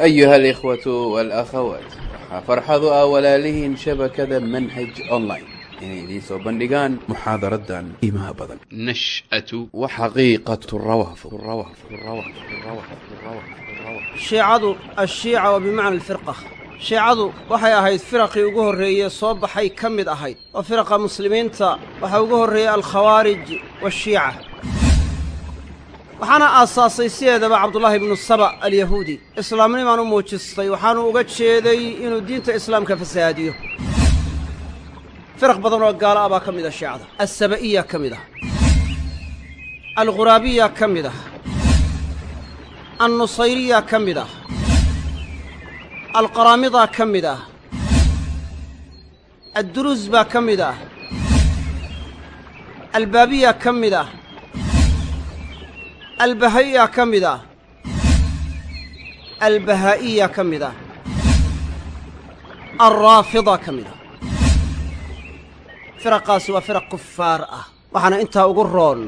أيها الإخوة والأخوات waxaa farxadu ah walaalihiin shabakada manhaj online inay idiin soo bandhigaan muxaadaradan qiimaha badan نشأة wa xaqiiqatu rawaafid shiicadu ashiica waa bimacna alfirqa shiicadu waxay ahayd firaqii ugu horreeye soo baxay ka mid ahayd oo firaqa muslimiinta waxaa ugu horreeyey alkhawaarij waashiica waxaana aasaasay sideedaba cabdullaahi ibnu saba alyahuudi. Islaamnimaan u muujistay waxaanu uga jeeday inuu diinta islaamka fasahaadiyo firaq badan oo gaala ah baa ka mid ah shiicada assaba'iya ka mid ah. Alghuraabiya ka mid ah. Annusayriya ka mid ah. Alqaraamida ka mid ah. Adduruus baa ka mid ah. Albaabiya ka mid ah albahaiya ka mid ah. Albahaa'iya ka mid ah. Alraafida ka mid ah. Firaqaasi waa firaq kufaar ah waxaana intaa ugu roon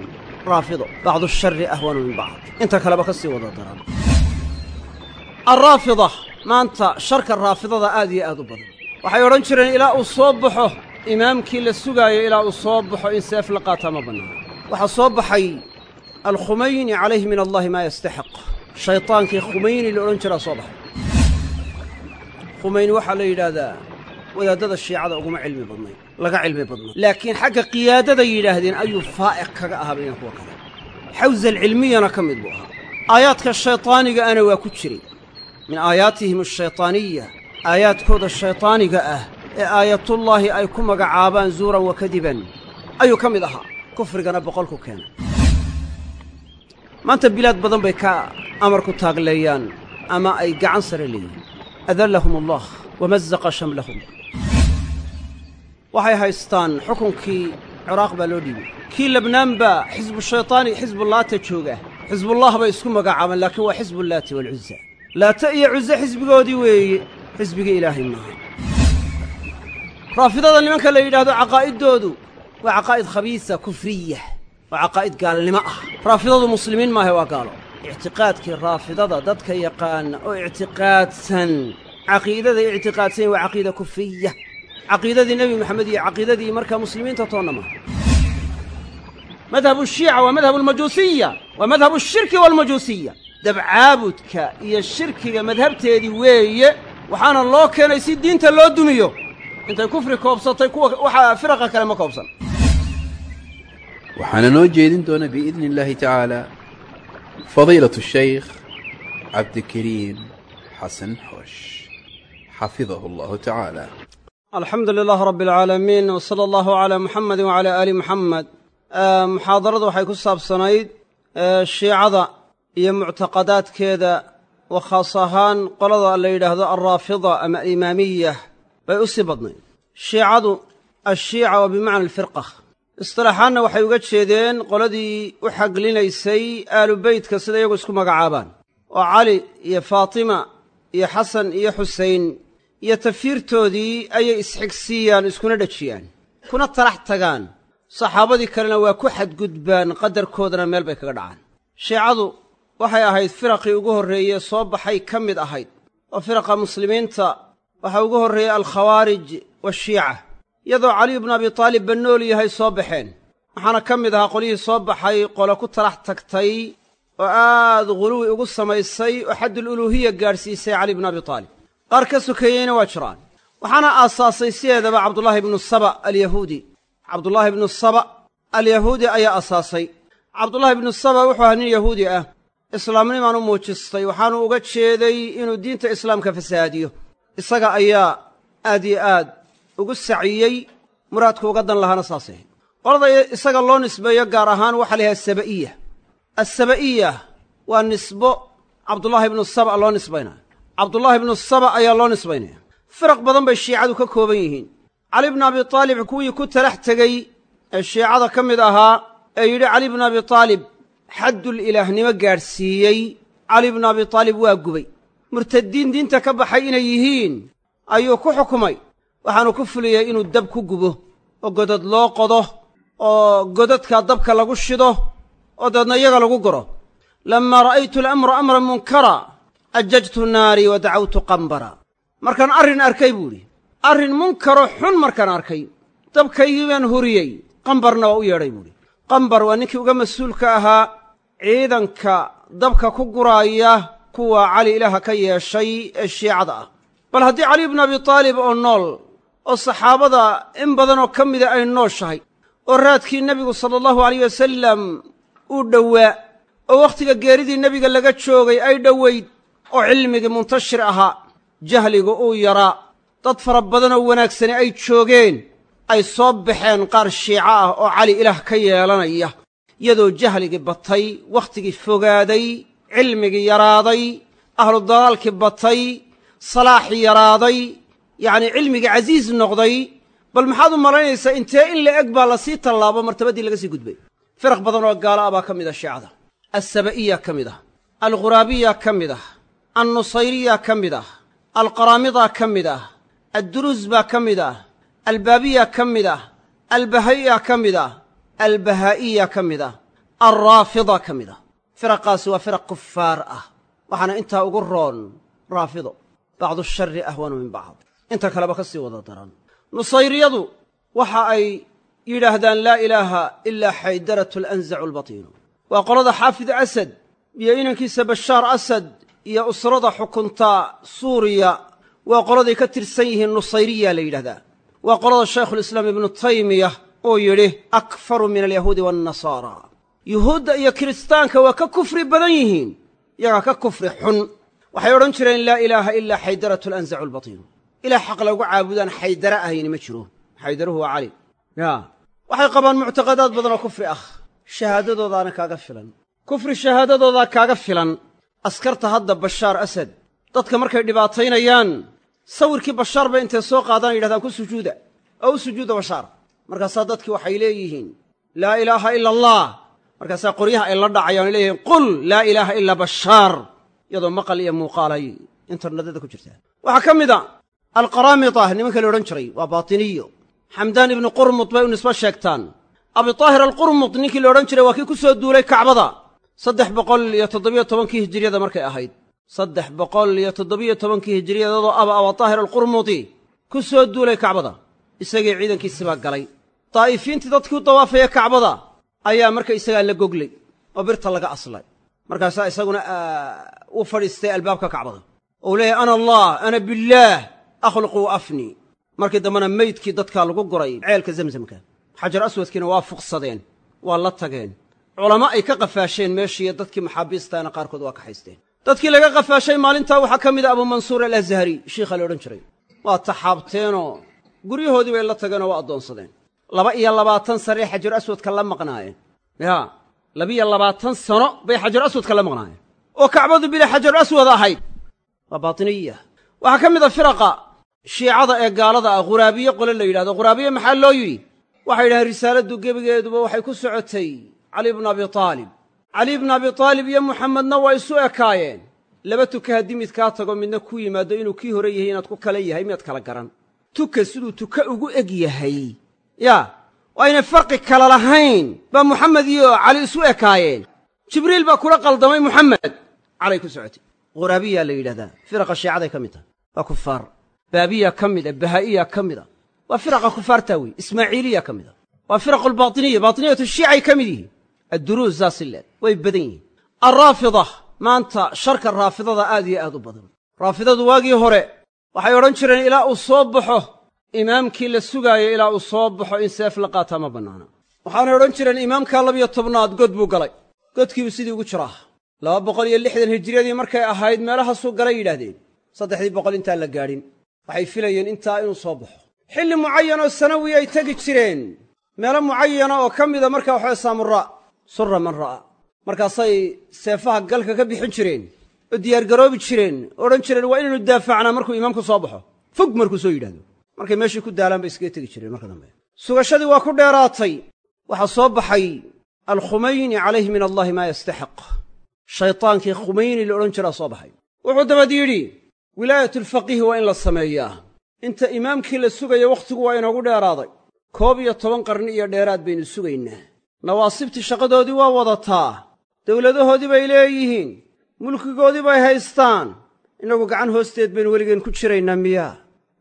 raafido bacdu shari ahwanu min bacd inta kaleba ka sii wada daran. Alraafida maanta sharka raafidada aad iyo aad u badan. Waxay odhan jireen ilaa uu soo baxo imaamkii la sugaayo ilaa uu soo baxo in seef la qaataa ma bannaano. Waxaa soo baxay alkhumayni calayhi min allahi maa yastaxiq shaytaankii khumayni la odhan jiraa soo baxay khumayni waxaa la yidhaahdaa wadaadada shiicada uguma cilmi badnay laga cilmi badnay laakiin xagga qiyaadada yidhaahdeen ayuu faa'iq kaga ahaa bayna kuwa kale xawsa alcilmiyana ka mid buu ahaa aayaadka shaytaaniga ana waa ku jiray min aayaatihim ashaytaaniya aayaadkooda shaytaaniga ah ee aayatullaahi ay ku magacaabaan zuuran wa kadiban ayuu ka mid ahaa kufrigana boqolku keenay maanta bilaad badan bay ka amar ku taagleeyaan ama ay gacan sare leeyihiin. Adallahum allah wamazaqa shamlahum. Waxay haystaan xukunkii ciraaq baa loo dhiibay kii lebnaan baa xisbu shaytaani xisbullaata jooga xisbullah bay isku magacaabaan laakiin waa xisbullaati waalcuza laata iyo cuze xisbigoodii weeye xisbigii ilaahay maaha. Raafidada nimanka la yidhaahdo caqaa'iddoodu waa caqaa'id khabiisa kufriya waa caqaa'id gaalnimo ah. Raafidadu muslimiin maahe waa gaalo. Ictiqaadkii raafidada dadka yaqaana oo ictiqaadsan. Caqiidaday ictiqaadsan waa caqiida kufriya caqiidadii nebi moxamed iyo caqiidadii markaa muslimiinta toonna maaha. Madhabu shiica waa madhabu almajuusiya waa madhabu ashirki waalmajuusiya dabcaabudka iyo shirkiga madhabteedii weeye waxaana loo keenay si diinta loo dumiyo. Intay kufri koobsatay kuwa waxaa firaqa kale ma koobsan waxaana noo jeedin doona biidni illaahi tacaala fadiilatu shaykh cabdikariim xasan xoosh xafidahu allahu tacaala. Alxamdu lilaah rabbi alcaalamiin w sala allahu calaa muxamedi aali muxamed muxaadaradu waxay ku saabsanayd shiicada iyo muctaqadaadkeeda wa khaas ahaan qolada la yidhaahdo alraafida ama alimaamiya bay u sii badnayd. Shiicadu ashiica waa bimacna alfirqa istilaaxaanna waxay uga jeedeen qoladii u xaglinaysay aalu beytka sida iyagu isku magacaabaan. Oo cali iyo faatima iyo xasan iyo xusein iyo tafiirtoodii ayay isxigsiiyaan iskuna dhejiyaan kuna talax tagaan. Saxaabadii kalena waa ku xadgudbaan qadarkoodana meel bay kaga dhacaan. Shiicadu waxay ahayd firaqii ugu horreeye soo baxay ka mid ahayd. Oo firaqa muslimiinta waxaa ugu horreeyey alkhawaarij waashiica iyadoo caliyu bnu abi taalib ba yahay soo baxeen. Waxaana ka mid ahaa qolyihii soo baxay qole ku talax tagtay oo aad ghuluwi ugu samaysay oo xaddul uluuhiya gaadhsiisay cali bnu abi taalib. Qaar ka sokeeyeyna waa jiraan. Waxaana aasaasay sideedaba cabdullaahi ibnu saba alyahuudi. Cabdullaahi ibnu saba alyahuudi ayaa aasaasay. Cabdullaahi ibnu saba wuxuu ahaa nin yahuudi ah. Islaamnimaan u muujistay. Waxaanu uga jeeday inuu diinta islaamka fasahaadiyo isaga ayaa aad iyo aad ugu saciyey muraadku uga dan lahaana saasay. Qolada isaga loo nisbeeyo gaar ahaan waxaa la yidhaha saba'iya. Assaba'iya waa nisbo cabdullaahi ibnu saba loo nisbaynaya cabdullaahi ibnu saba ayaa loo nisbaynaya. Firaq badan bay shiicadu ka kooban yihiin. Cali bnu abi taalib kuwii ku talax tegey ee shiicada ka mid ahaa ee yidhi cali bnu abi taalib xaddul ilaahnimo gaadhsiiyey. Cali bnu abi taalib waa gubay. Murtadiin diinta ka baxay inay yihiin ayuu ku xukumay waxaanu ku fuliyey inuu dab ku gubo oo godad loo qodo oo godadka dabka lagu shido oo daedna iyaga lagu guro. Lammaa ra'aytu alamra amran munkara ajajtu naarii wa dacawtu qambara. Markaan arrin arkay buu arrin munkaroo xun markaan arkay. Dabkaygii baan huriyey. Qambarna waa u yeedhay buuhi qambar waa ninkii uga mas'uulka ahaa. Ciidanka dabka ku guraaya kuwa cali ilaaha ka yeeshay ee shiicada ah. Bal haddii cali bnu abi taalib oo nool oo saxaabada in badanoo ka mida ay nooshahay oo raadkii nebigu sala allahu alayh wasalam uu dhowaa oo wakhtiga geeridii nebiga laga joogay ay dhowayd oo cilmigii muntashir ahaa jahligu uu yaraa. Dad fara badanoo wanaagsani ay joogeen ay soo baxeen qaar shiico ah oo cali ilaah ka yeelanaya iyadoo jahligii batay wakhtigii fogaaday cilmigii yaraaday ahlu dalaalkii batay salaaxii yaraaday yacnii cilmigii casiis noqday bal maxaad u malaynaysaa intee in la eg baa la sii tallaabo martabaddii laga sii gudbay firaq badan oo gaala ah baa ka mid ah shiicada assaba'iya ka mid ah alghuraabiya ka mid ah annusayriya ka mid ah alqaraamida ka mid ah adduruus baa ka mid ah albaabiya ka mid ah albaha'iya ka mid ah albahaa'iya ka mid ah alraafida ka mid ah firaqaasi waa firaq kufaar ah waxaana intaa ugu roon raafido bacdu shari ahwanu min bacd inta kaleba ka sii wada daran. Nusayriyadu waxa ay yidhaahdaan laa ilaaha ilaa xaydaratu lanzacu albatiinu waa qolada xaafid asad iyo inankiisa bashaar asad iyo usrada xukunta suuriya. Waa qoladay ka tirsan yihiin nusayriya la yidhahdaa. Waa qolada shaykhulislaam ibnu taymiya oo yidhi akfaru min alyahuudi waannasaara yuhuudda iyo kiristaanka waa ka kufri badan yihiin yagaa ka kufri xun. Waxay odhan jireen laa ilaaha ilaa xaydaratu lanzacu albatiinu ilaah xaq lagu caabudaan xaydara ahayni ma jiro. Xaydaruhu waa cali. Ya. Waxay qabaan muctaqadaad badan oo kufri ah. Shahaadadoodaana kaaga filan. Kufri shahaadadoodaa kaaga filan. Askarta hadda bashaar asad. Dadka markay dhibaataynayaan sawirkii bashaar bay intay soo qaadaan yidhahdaan ku sujuuda. Oo u sujuuda bashaar. Markaasaa dadkii waxay leeyihiin laa ilaaha ila allah. Markaasaa qoryaha ay la dhacayaan ay leeyihiin qul laa ilaaha ilaa bashaar. Iyadoo maqal iyo muuqaal ay internetyada ku jirtaa waxaa ka mid a alqaraamita nimanka la odhan jiray waa baatiniyo. Xamdaan ibnu qurmud bay u nisbo sheegtaan. Abitaahir alqurmud ninkii la odhan jiray waa kii ku soo duulay kacbada. Saddex boqol iyo toddobiyo tobankii hijiriyada markay ahayd. Saddex boqol iyo toddobiyo tobankii hijiriyadadoo aba abataahir alqurmudi ku soo duulay kacbada. Isagii ciidankiisi baa galay. Daa'ifiintii dadkii u dawaafaya kacbada ayaa marka isagaa la goglay oo birta laga aslay. Markaasaa isaguna uu fadhiistay albaabka kacbada. Ou leeyahy ana allah ana billaah akhluqu wa afnii markii dambena meydkii dadkaa lagu guray ceelka zemzamka xajar aswadkiina waa fuqsadeen waa la tageen culamo ay ka qafaasheen meeshiiyo dadkii maxaabiistaana qaarkood waa kaxaysteen dadkii laga qafaashay maalintaa waxaa ka mid a abuumansuur alazhari shiikha la odhan jiray waa taxaabteenoo guryahoodii bay la tageenoo waa addoonsadeen laba iyo labaatan sanee xajar aswadka la maqnaayeen yaa labiyo labaatan sano bay xajar aswadka la maqnaayeen oo kacbadu bila xajar aswad ahayd waa baatiniya waxaa ka mid a firaqa shiicada ee gaalada ah khuraabiye qole la yidhahdo. Khuraabiye maxaa loo yidhi? Waxay yidhahdeen risaaladdu gebigeeduba waxay ku socotay cali bnu abi taalib. Cali bnu abi taalib iyo muxamedna waa isu ekaayeen. Laba tuka haddii mid kaa tago midna ku yimaado inuu kii hore yahay inaad ku kala yahay miyaad kala garan. Tuka siduu tuka ugu eg yahay. Yaa aynay farqi kala lahayn. Baa muxamed iyo cali isu ekaayeen. Jibriil baa kula qaldamay muxamed calay ku socotay. Khuraabiyaa la yidhahdaa. Firaqa shiicaday ka mid tahay. Waa kufaar baabiya ka mid a bahaa'iya ka mid a waa firaqa kufaartaa wey ismaaciiliya ka mid a waa firaqu albaatiniya baatiniyatu shiicay ka mid yihiin adduruus saasi leeg way badan yihiin. Alraafida maanta sharka raafidada aad iyo aad u badan. Raafidadu waagii hore waxay odhan jireen ilaa uu soo baxo imaamkii la sugaayo ilaa uu soo baxo in seef la qaataa ma bannaana waxaanay odhan jireen imaamkaa labiyo tobnaad god buu galay. Godkiibuu sidii ugu jiraa. Laba boqol iyo lixdan hijiriyadii markay ahayd meelahaasuu galay yidhaahdeen. Saddexdii boqol intaan la gaadhin waxay filayeen intaa inuu soo baxo. Xilli mucayan oo sanawi ay tegi jireen. Meelo mucayana oo ka mida markaa waxaa saamura sura man ra'a. Markaasay seefaha galka ka bixin jireen oo diyaargaroobi jireen oo odhan jireen waa inaynu daafacnaa markuu imaamku soo baxo. Fog markuu soo yidhahdo markay meeshii ku daalaan bay iskaga tegi jireen marka dambe. Sugashadii waa ku dheeraatay. Waxaa soo baxay alkhumayni calayhi min allaahi maa yastaxiq. Shaytaankii khumayni la odhan jiraa soo baxay. Wuxuu dabad yidhi wilaayatulfaqiihi waa in la sameeyaa. Inta imaamkii la sugaya wakhtigu waa inoogu dheeraaday. Koob iyo toban qarni iyo dheeraad baynu sugaynaa. Nawaasibtii shaqadoodii waa wadataa. Dowladahoodii bay leeyihiin. Mulkigoodii bay haystaan. Innagu gacan hoosteed baynu weligeen ku jiraynaa miyaa.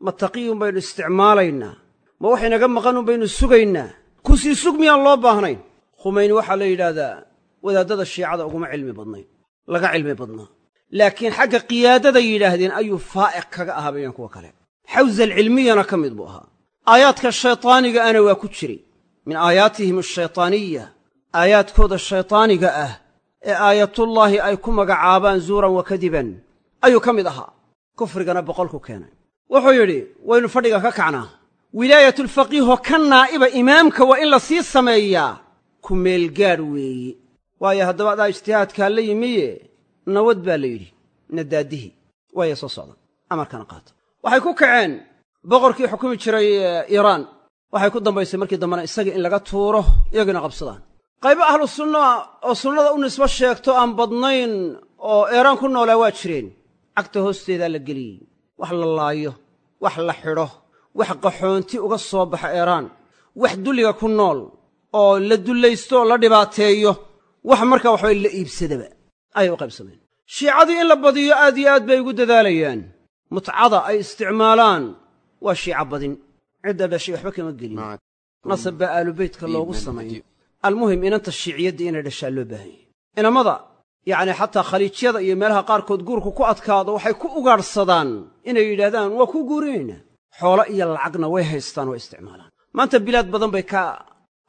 Ma taqiyun baynu isticmaalaynaa. Ma wax inaga maqan un baynu sugaynaa. Kusii sug miyaan loo baahnayn? Khumayni waxaa la yidhaahdaa wadaaddada shiicada uguma cilmi badnayn. Laga cilmi badnaa laakiin xagga qiyaadaday yidhaahdeen ayuu faa'iq kaga ahaa bayaan kuwa kale. Xawsal cilmiyana ka mid buu ahaa. Aayaadka shaytaaniga ana waa ku jiray min aayaatihim ashaytaaniya aayaadkooda shaytaaniga ah ee aayatullaahi ay ku magacaabaan zuuran wa kadiban ayuu ka mid ahaa. Kufrigana boqolku keenay. Wuxuu yidhi waynu fadhiga ka kacnaa. Wilaayatulfaqiihoo ka naa'iba imaamka waa in la sii sameeyaa. Ku meelgaadh weeye waayo haddaba adaa ijtihaadkaa la yimiye nawad baa la yidhi nadaadihi waaya soo socda amarkana qaata waxay ku kaceen boqorkii xukumi jiray iiraan. Waxay ku dambaysay markii dambena isagii in laga tuuro iyagina qabsadaan. Qaybo ahlu sunna oo sunnada u nisbo sheegto aan badnayn oo eeraan ku noolaa waa jireen. Cagta hoosteedaa la geliyey wax la laayo wax la xidho wax qaxoonti uga soo baxa eeraan wax dulliga ku nool oo la dullaysto oo la dhibaateeyo wax markaa waxabay la iibsadaba ayay u qaybsameen shiicadii in la badiyo aad iyo aad bay ugu dadaalayaan. Mutcada ay isticmaalaan waa shiica badin. Cidda dhashay waxba kama gelin. Nasab baa aalubeytka loogu sameeyey almuhim inanta shiiciyaddii inay dhashaa loo baahan yahy inamada yacni xataa khaliijyada iyo meelaha qaarkood guurku ku adkaado waxay ku ugaadhsadaan inay yidhaahdaan waa kuu guurinaynaa xoolo iyo lacagna way haystaan waa isticmaalaan. Maanta bilaad badan bay ka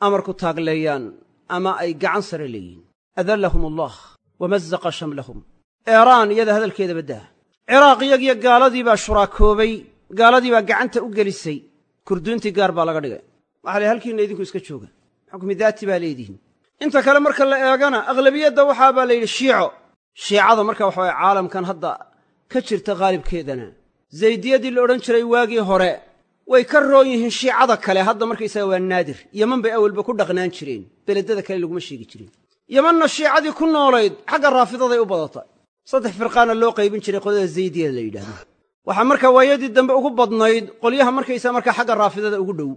amar ku taagleeyaan ama ay gacan sare leeyihiin. Adallahum allah wamazaqa shamlahum eeraan iyada hadalkeeda baddaa ciraaq iyagiyo gaaladii baa shuraakoobay gaaladii baa gacanta u gelisay kurduuntii gaar baa laga dhigay waxa la halkiinna idinku iska jooga xukmi daati baa leedihiin inta kale marka la eegana akhlabiyadda waxaa baa la yidhi shiico shiicada marka waxa waye caalamkan hadda ka jirta khaalibkeedana zaydiyadii la odhan jiray waagii hore way ka roon yihiin shiicada kale hadda markaysaga waa naadir yeman bay awalba ku dhaqnaan jireen beledada kale laguma sheegi jirin yemanna shiicadii ku noolayd xagga raafidaday u badatay. Saddex firqaana loo qaybin jiray qolada zaydiyada la yidhahdo. Waxaa markaa waayadii dambe ugu badnayd qolyaha markaysaa markaa xagga raafidada ugu dhow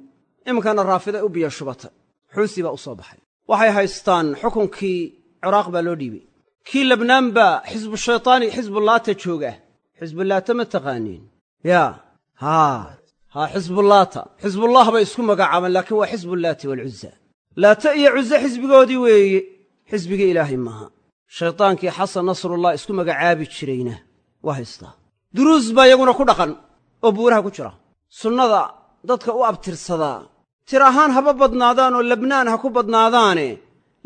iminkana raafiday u biyo shubatay. Xuusi baa u soo baxay. Waxay haystaan xukunkii ciraaq baa loo dhiibay. Kii labnaan baa xisbu shaytaani xisbullaata jooga. Xisbullaata ma taqaaniin. Yaa haa haa xisbullaata xisbullah bay isku magacaabaan laakiin waa xisbullaati waalcuza laata iyo cuze xisbigoodii weeye xisbigii ilaahay maaha. Shaydaankii xasan nasrullah isku magacaabi jirayna waa haystaa duruus baa iyaguna ku dhaqan oo buuraha ku jira. Sunnada dadka u abtirsadaa tir ahaan haba badnaadaan oo labnaan ha ku badnaadaane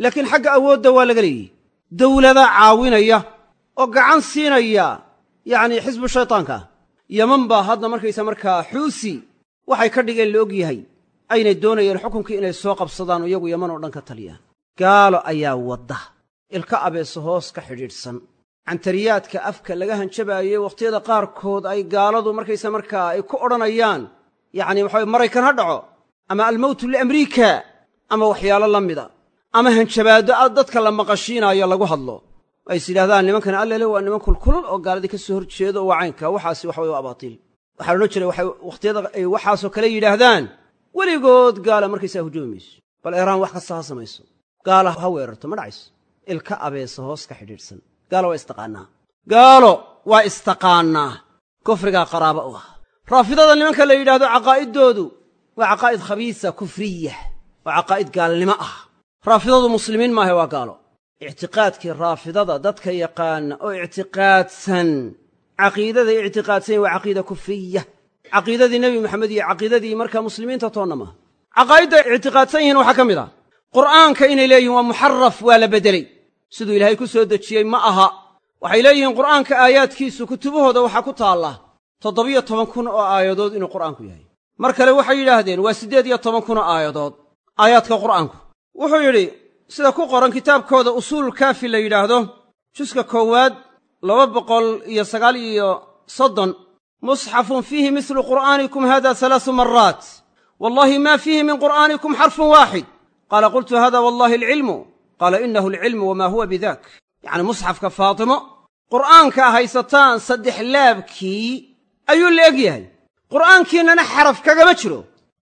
laakiin xagga awoodda waa laga leeyihi dawladaa caawinaya oo gacan siinaya yacnii xisbu shaytaanka. Yeman baa hadda markaysa markaa xuusi waxay ka dhigeen la og yahay aynay doonayeen xukunkii inay soo qabsadaan iyagu yeman oo dhan ka taliyaan gaalo ayaa wadda. Ilka abeese hoos ka xidhiidhsan. Cantariyaadka afka laga hanjabaayey wakhtiyada qaarkood ay gaaladu markaysa markaa ay ku odhanayaan yacni waxaway maraykan ha dhaco ama almowtu liamriika ama waxyaalo la mida ama hanjabaaddo a dadka la maqashiinaayo lagu hadlo. Ay is yidhahdaan nimankan allele waa niman kulkulul oo gaaladii ka soo hor jeedo waa caynka waxaasi waxa way waa abaatiil waxaa odhan jiray waxay wakhtiyada ay waxaasoo kale yidhaahdaan weligood gaala markaysaa hujoomi mayso bal eeraan wax kasta ha samayso gaala ha weerarto ma dhacayso. Ilka abeesa hoos ka xidhiidhsan. Gaalo waa istaqaannaa gaalo waa istaqaannaa kufrigaa qaraaba u ah. Raafidada nimanka la yidhaahdo caqaa'iddoodu waa caqaa'id khabiisa kufriya. Waa caqaa'id gaalnimo ah. Raafidadu muslimiin maahe waa gaalo. Ictiqaadkii raafidada dadka yaqaana oo ictiqaadsan. Caqiidaday ictiqaadsanyahin waa caqiida kufriya. Caqiidadii nebi moxamed iyo caqiidadii markaa muslimiinta toonna maaha. Caqaa'idday ictiqaadsan yihiin waxaa ka mid ah qur'aanka inay leeyihiin waa muxaraf waa la beddeley siduu ilaahay ku soo dejiyey ma aha. Waxay leeyihiin qur'aanka aayaadkiisu kutubahooda waxaa ku taalla toddobiyo toban kun oo aayadood inuu qur'aanku yahay. Mar kale waxay yidhaahdeen waa siddeed iyo toban kun oo aayadood. Aayaadka qur'aanku. Wuxuu yidhi sida ku qoran kitaabkooda usuululkaafi la yidhaahdo juska koowaad laba boqol iyo sagaal iyo soddon musxafun fiihi mislu qur'aanikum hada halaasu maraat wallahi ma fiihi min qur'aanikum xarfun waaxid qaala qultu hada wallahi alcilmu qaala inahu alcilmu wamaa huwa bidak yacni musxafka faatimo qur'aankaa haysataan saddex laabkii ayuu la eg yahay qur'aankiinnana xaraf kagama jiro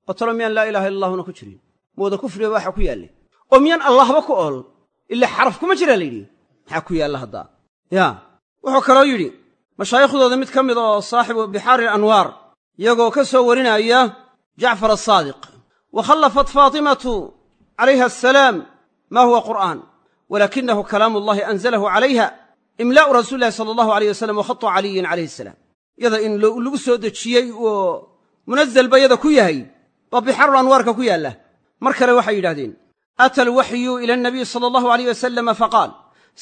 oo talo miyaan laa ilaha illa allahuna ku jirin mooda kufriga waxa ku yaallay oo miyaan allahba ku ool ila xaraf kuma jiraa la yidhi maxaa ku yaalla haddaa yaa wuxuu kaloo yidhi mashaayikhdooda mid ka mid oo saaxibu bixaari alanwaar iyagoo ka soo warinaya jacfar asaadiq wa khallafat faatimatu calayha asalaam ma huwa qur'aan walakinahu kalaamu allahi anzalahu calayha imlaa'u rasuuli lahi sala allahu alayh wasalam wa khatu caliyin calayhi asalaam yada in lagu soo dejiyey oo munazalba yada ku yahay baa bixaarul anwaarka ku yaalla mar kale waxay yidhahdeen ata alwaxyu ila annabiy sala allahu alayh wasalama faqaal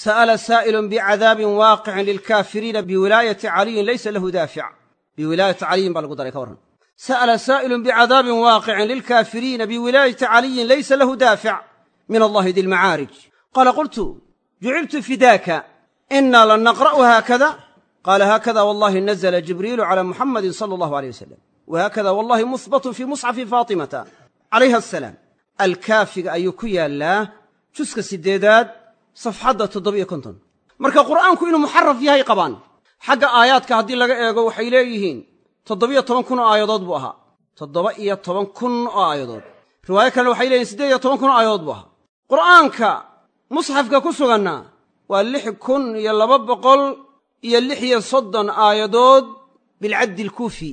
sa'ala saa'ilun bicadaabin waaqicin lilkaafiriina biwilaayati caliyin laysa lahu daafic biwilaayati caliyin baa lagu daray ka sa'ala saa'ilun bicadaabin waaqicin lilkaafiriina biwilaayati caliyin laysa lahu daafic min allahi di lmacaarij qaala qultu juciltu fidaaka ina lan naqra'u haakada qaala haakada wallahi nazla jibriilu cala muxamadin sala allahu aleyh wasalam whaakada wallahi muhbatun fii musxafi faatimata calayha asalaam alkaafiga ayuu ku yaallaa juska siddeedaad safxadda toddobiyo konton marka qur'aanku inuu muxaraf yahay qabaan xagga aayaadka haddii laga eego waxay leeyihiin toddobiyo toban kun oo aayadood buu ahaa. toddoba iyo toban kun oo aayadood. riwaayo kalena waxay leeyihiin siddeed iyo toban kun oo aayadood buu ahaa. Qur'aanka musxafka ku suganna waa lix kun iyo laba boqol iyo lix iyo soddon aayadood bilcaddi alkuufi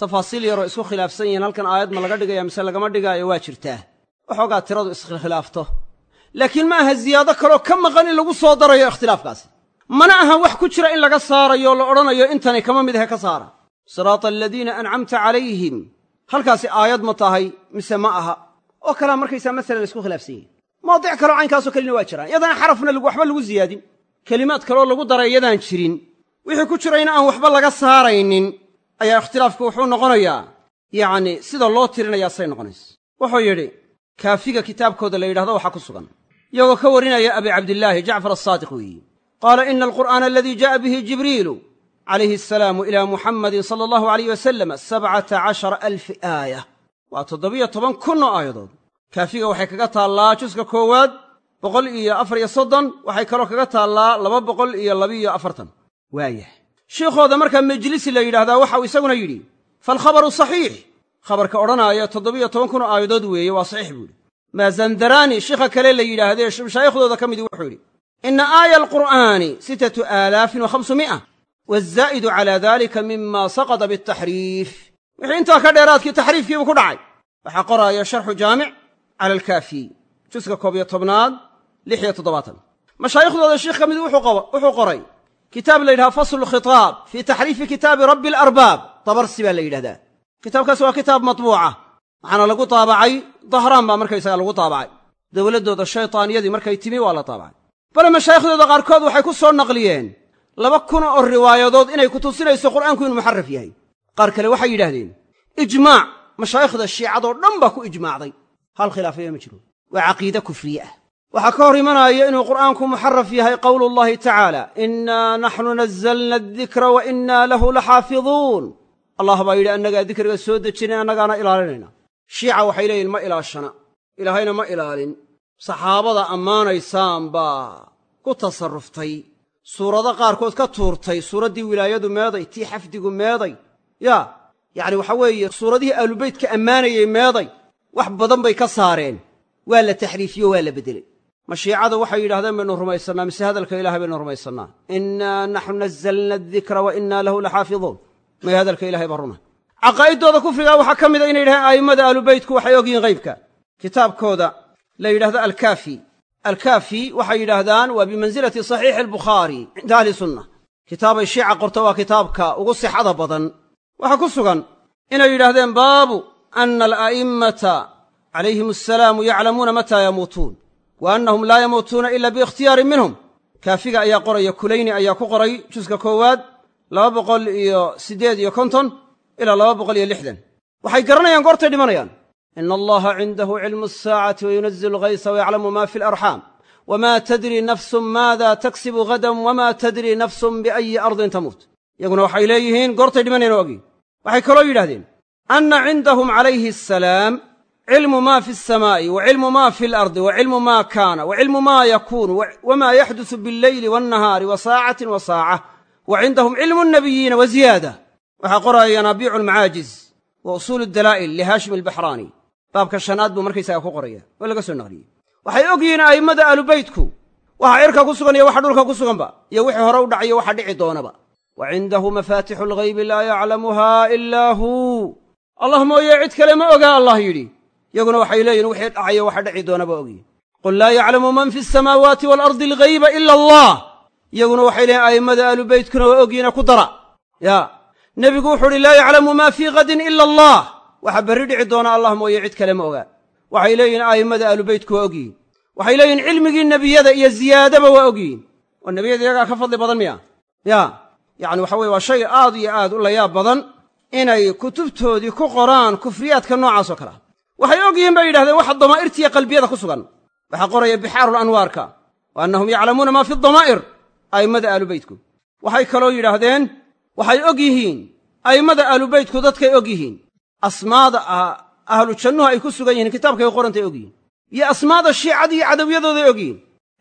tafaasiil yaroo isku khilaafsan yihiin halkan aayad ma laga dhigaya mise lagama dhigaayo waa jirtaa waxoogaa tiradu iskhilaafto. laakiin ma aha ziyaado kaloo ka maqan in lagu soo darayo ikhtilaafkaasi. mana aha wax ku jira in laga saarayo la odhanayo intani kama mid ahe ka saara siraata aladiina ancamta calayhim halkaasi aayad ma tahay mise ma aha. Oo kalea markaysaa masalan isku khilaafsan yihiin mawaadic kaloo caynkaasoo kalena waa jiraan. Yadana xarafna waxba lagu ziyaadin. Kelimaad kaloo lagu daray yadaan jirin. Wixii ku jirayna aan waxba laga saaraynin ayaa ikhtilaafku wuxuu noqonayaa. Yacni sida loo tirinayaa say noqonaysa. Wuxuu yidhi kaafiga kitaabkooda la yidhahdo waxaa ku sugan. Iyagoo ka warinaya abi cabdillaahi jacfar asaadiq weeyi qaala ina alqur'aana aladii ja'a bihi jibriilu calayhi asalaamu ilaa muxammadin sala allahu alayh wasalam sabcata cashara alfi aaya waa toddobiyo toban kun oo aayadood kaafiga waxay kaga taallaa juska koowaad boqol iyo afar iyo soddon waxay kaloo kaga taallaa laba boqol iyo labiiyo afartan waayah shiikhooda markaa mejlisi la yidhahdaa waxau isaguna yidhi faalkhabaru saxiix khabarka odhanaaya toddobiyo toban kun oo aayadood weeye waa saxiix buu yidhi maazandaraani shiikha kale la yidhaahdee mashaaikhdooda ka midii wuxuu yidhi ina aaya alqur'aani sittatu aalaafin waazaa'idu calaa dalika mima saqada bialtaxriif wixii intaa ka dheeraadkii taxriifkiibuu ku dhacay waxaa qoraaya sharxu jaamic cala alkaafi juska koob iyo tobnaad lix iyo toddobaatan mashaaikhdooda shiikh ka mid wuxuu qoray kitaab la yidhaha faslu khitaab fii taxriifi kitaabi rabbi alarbaab tabarsi baa la yidhahdaa kitaabkaas waa kitaab matbuuca waxaana lagu taabacay dahraan baa markaysaga lagu taabacay dowladdooda shaytaaniyadii markay timi waa la taabacay bale mashaaikhdooda qaarkood waxay ku soo naqliyeen laba kun oo riwaayadood inay ku tusinayso qur'aanku inuu muxaraf yahay. Qaar kale waxay yidhaahdeen ijmaac mashaayikhda shiicadoo dhan baa ku ijmaacday. Hal khilaafaya ma jiro. Waa caqiide kufriye ah. Waxaa ka hor imanaya inuu qur'aanku muxaraf yahay qowlu llahi tacaala innaa naxnu nazzalna adikra wa innaa lahu laxaafiduun. Allah baa yidhi annagaa dikriga soo dejinay annagaana ilaalinayna. Shiica waxay leeyihiin ma ilaashana. Ilaahayna ma ilaalin. Saxaabada ammaanaysaan baa ku tasaruftay suurado qaarkood ka tuurtay suuraddii wilaayadu meeday tii xafdigu meeday yaa yacni waxaa weeye suuradihii aalubeytka ammaanayey meeday wax badan bay ka saareen. Waa la taxriifiyo waa la beddeley mashiicadu waxay yidhahdeen baynu rumaysannaa mise hadalka ilahay baynu rumaysannaa. Innaa naxnu nazzalna adikra wa innaa lahu laxaafiduun. May hadalka ilahay baa runa. Caqaa'iddooda kufrigaa waxaa ka mida inay yidhahdeen a'immada aalubeytku waxay ogyihiin haybka kitaabkooda la yidhahdo alkaafi alkaafi waxay yidhaahdaan waa bimansilati saxiixi albukhaari. Cinda ahli sunna. Kitaabay shiica qorto waa kitaabka ugu sixada badan. Waxaa ku sugan inay yidhaahdeen baabu ana ala'immata calayhim asalaamu yaclamuuna mataa yamuutuun wa annahum laa yamuutuuna ila biikhtiyaarin minhum. Kaafiga ayaa qoraya kulayni ayaa ku qoray juska koowaad laba boqol iyo siddeed iyo konton ilaa laba boqol iyo lixdan. Waxay garanayaan goortay dhimanayaan ina allaha cindahu cilmu asaacati wayunazilu haysa wayaclamu ma fi alarxaam wma tadri nafsun maada taksibu hadan wma tadri nafsun biayi ardin tamuut iyaguna waxay leeyihiin goortay dhimanayaan ogi waxay kaloo yidhahdeen anna cindahum calayhi asalaam cilmu ma fi alsamaa'i wa cilmu ma fi alardi wa cilmu ma kaana wa cilmu ma yakuunu wma yaxdusu bialleyli waannahaari wa saacatin wa saaca wa cindahum cilmu nnabiyiina wa ziyaada waxaa qoraya yanaabiicu almacaajiz wa usuulu dalaa'il lihaashim albaxraani baabka shanaad buu markaysaga ku qoraya oo laga soo naqliyey. Waxay og yihiin a'immada aalubeytku waxa cirka ku sugan iyo waxa dhulka ku suganba iyo wixii hore u dhacayo waxa dhici doonaba. Wa cindahu mafaatixu alghaybi laa yaclamuhaa ilaa huu allah mooye cid kale ma ogaa allah yidhi. Yaguna waxay leeyihiin wixii dhacayo waxa dhici doonaba ogyihiin qul laa yaclamu man fi asamaawaati waalardi alghayba ila allah. Iyaguna waxay leeyihiin a'immada aalubeytkuna waa ogyiina ku dara. Ya. Nebigu wuxuu uhi laa yaclamu maa fii kadin ila allah waxa berri dhici doona allah mooye cid kale ma ogaa waxay leeyihiin a'immada aalubeytku waa ogyihiin waxay leeyihiin cilmigii nebiyada iyo ziyaadaba waa ogyihiin oo nebiyada iyagaa ka fadli badan miya? Ya yacni waxa weye waa shay aad iyo aad u layaab badan inay kutubtoodii ku qoraan kufriyaadka noocaas oo kale. Waxay og yihiin bay yidhahdeen waxa damaa'irtiiyo qalbiyada ku sugan. Waxaa qoraya bixaaru anwaarka wa annahum yaclamuuna maa fi damaa'ir a'immada aalubeytku waxay kaloo yidhaahdeen waxay og yihiin a'immada aalubeytku dadkay og yihiin asmaada ahlu jannuhu ay ku sugan yihiin kitaabkay qorantay og yihiin iyo asmaada shiicada iyo cadawiyadooday og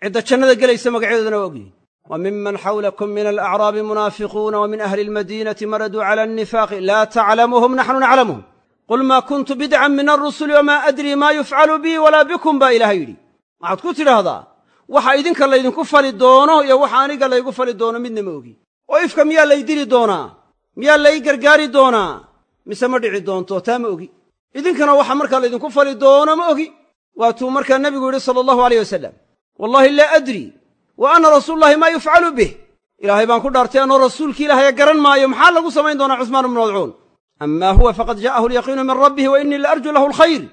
cidda jannada gelaysa magacyadoodana waa og yihiin wa miman xawlakum min alacraabi munaafiquuna wa min ahli almadiinati maraduu cala annifaaqi laa taclamuhum naxnu naclamuhum qul maa kuntu bidcan min alrusuli wamaa adrii maa yufcalu bii walaa bikum baa ilaahay yidhi. Waxaad ku tidhaahdaa waxa idinka laydinku fali doono iyo waxa aniga laygu fali doono midna ma ogi. Oo ifka miyaa lay dili doonaa? Miyaa lay gargaari doonaa mise ma dhici doonto taa ma ogi. Idinkana waxa markaa laydinku fali doono ma ogi. Waatuu markaa nebigu yidhi sala allahu aleyh wasalam wallahi laa adrii wa ana rasuululahi maa yufcalu bih. Ilaahay baan ku dhaartay anoo rasuulki ilaahaya garan maayo maxaa lagu samayn doonaa cusmaan ibnu madcuun? Ama huwa faqad jaa'ahu alyaqiinu min rabbihi wa innii la arju lahu alkhayr.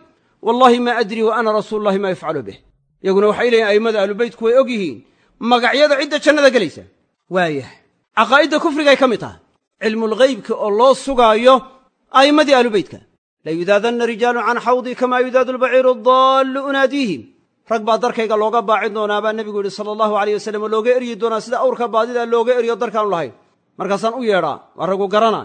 Wallahi ma adrii wa ana rasuululahi maa yufcalu bih. Iyaguna waxay leeyihiin a'immada ahlubeytku way og yihiin magacyada cidda jannada gelaysa. Waayah. Caqaa'idda kufrigay ka mid tahay. Cilmulghaybka oo loo sugaayo a'immadii ahlubeytka layudaadanna rijaalun can xawdii kamaa yudaadu albaciiru adaallu unaadiihim rag baa darkayga looga baacin doonaa baa nebigu yidhi sala allahu aleyh wasalam oo looga eryi doonaa sida awrka baadida looga eriyo darkaanu lahayn markaasaan u yeedhaa waa raggu garana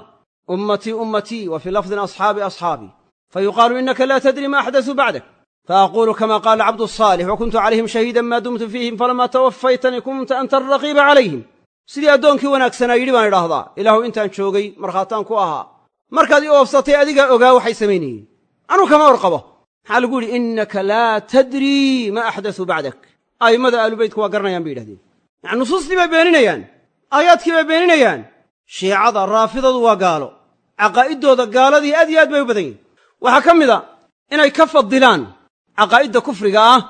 ummatii ummatii wa fii lafdin asxaabi asxaabii fa yuqaalu innaka laa tadri ma axdasuu bacdak faaquulu kama qaala cabdu saalix wa kuntu calayhim shahiidan maa dumtu fiihim falamaa tawafaytanii kunta anta alraqiiba calayhim sidii addoonkii wanaagsanaa yidhi baan idhaahdaa ilaahu intaan joogay markhaataan ku ahaa markaad ii oofsatay adigaa ogaa waxay samaynayeen anuu kama warqabo. Maxaa lagu yidhi innaka laa tadrii maa axdasuu bacdak. A'immada aalubeytku waa garanayaan bay yidhahdeen. Yacni nusuustii bay beeninayaan? Aayaadkii bay beeninayaan? Shiicada raafidadu waa gaalo. Caqaa'iddooda gaaladii aad iyo aad bay u badan yihiin waxaa ka mid a inay ka fadilaan caqaa'idda kufriga ah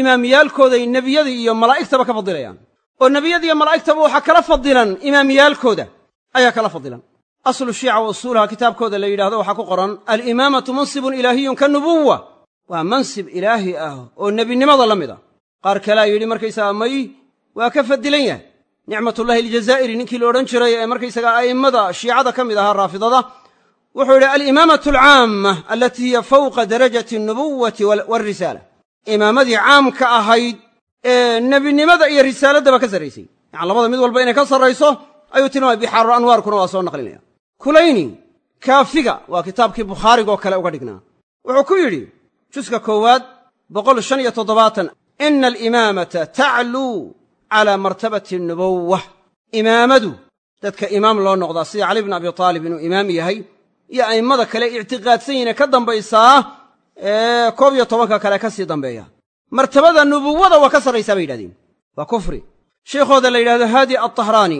imaamiyaalkooday nebiyadii iyo malaa'igtaba ka fadilayaan oo nebiyada iyo malaa'igtaba waxaa kala fadilan imaamiyaalkooda ayaa kala fadilan aslu shiica wa usuulaha kitaabkooda la yidhahdo waxaa ku qoran alimaamatu mansibun ilaahiyun ka nubuwa waa mansib ilaahi ah oo nebinimada la mid a qaar kalea yidhi markaysagaa may waa ka fadilan yahay. Nicmatullahi aljazaa'iri ninkii la odhan jiray ee markaysagaa a'immada shiicada ka mid ahaa raafidada wuxuu yidhi alimaamatu alcaamma alatii hiya fawqa darajati alnubuwati waalrisaala imaamadii caamka ahayd ee nebinimada iyo risaaladdaba ka sarraysay. Yacani labada mid walba inay ka sarrayso ayuu tilmaamay bixaaru anwaarkuna waa soo naqlinaya kulayni kaafiga waa kitaabkii bukhaarigoo kale uga dhignaa. Wuxuu ku yidhi juska koowaad boqol shan iyo toddobaatan ina alimaamata tacluu calaa martabati nubuwa imaamadu dadka imaam loo noqdaa sida cali bn abi taalib inuu imaam yahay iyo a'immada kale ictiqaadsan yihiine ka dambaysaa ee koob iyo tobanka kale ka sii dambeeya. Martabada nubuwada waa ka sarraysaa bay yidhahdeen. Waa kufri. Sheikhooda la yidhahdo haadi altahraani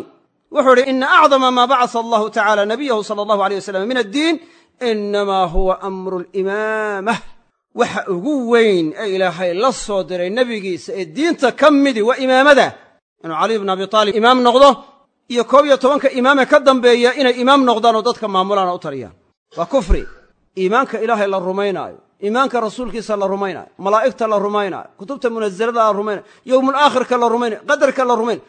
wuxuu idhi ina acdama maa bacasa allahu tacala nabiyahu sala allahu aleyh wasalam min addiin inamaa huwa amru alimaamah waxa ugu weyn ee ilaahay la soo diray nebigiisa ee diinta ka midi waa imaamada. Inuu caliy bn abi taalib imaam noqdo iyo koob iyo tobanka imaamee ka dambeeya inay imaam noqdaan oo dadka maamulaan oo u tariyaan. Waa kufri. Iimaanka ilaahay la rumaynaayo iimaanka rasuulkiisa la rumaynaayo malaa'igta la rumaynaayo kutubta munasalada la rumaynayo yowmulaakhirka la rumaynayo qadarka la rumaynayo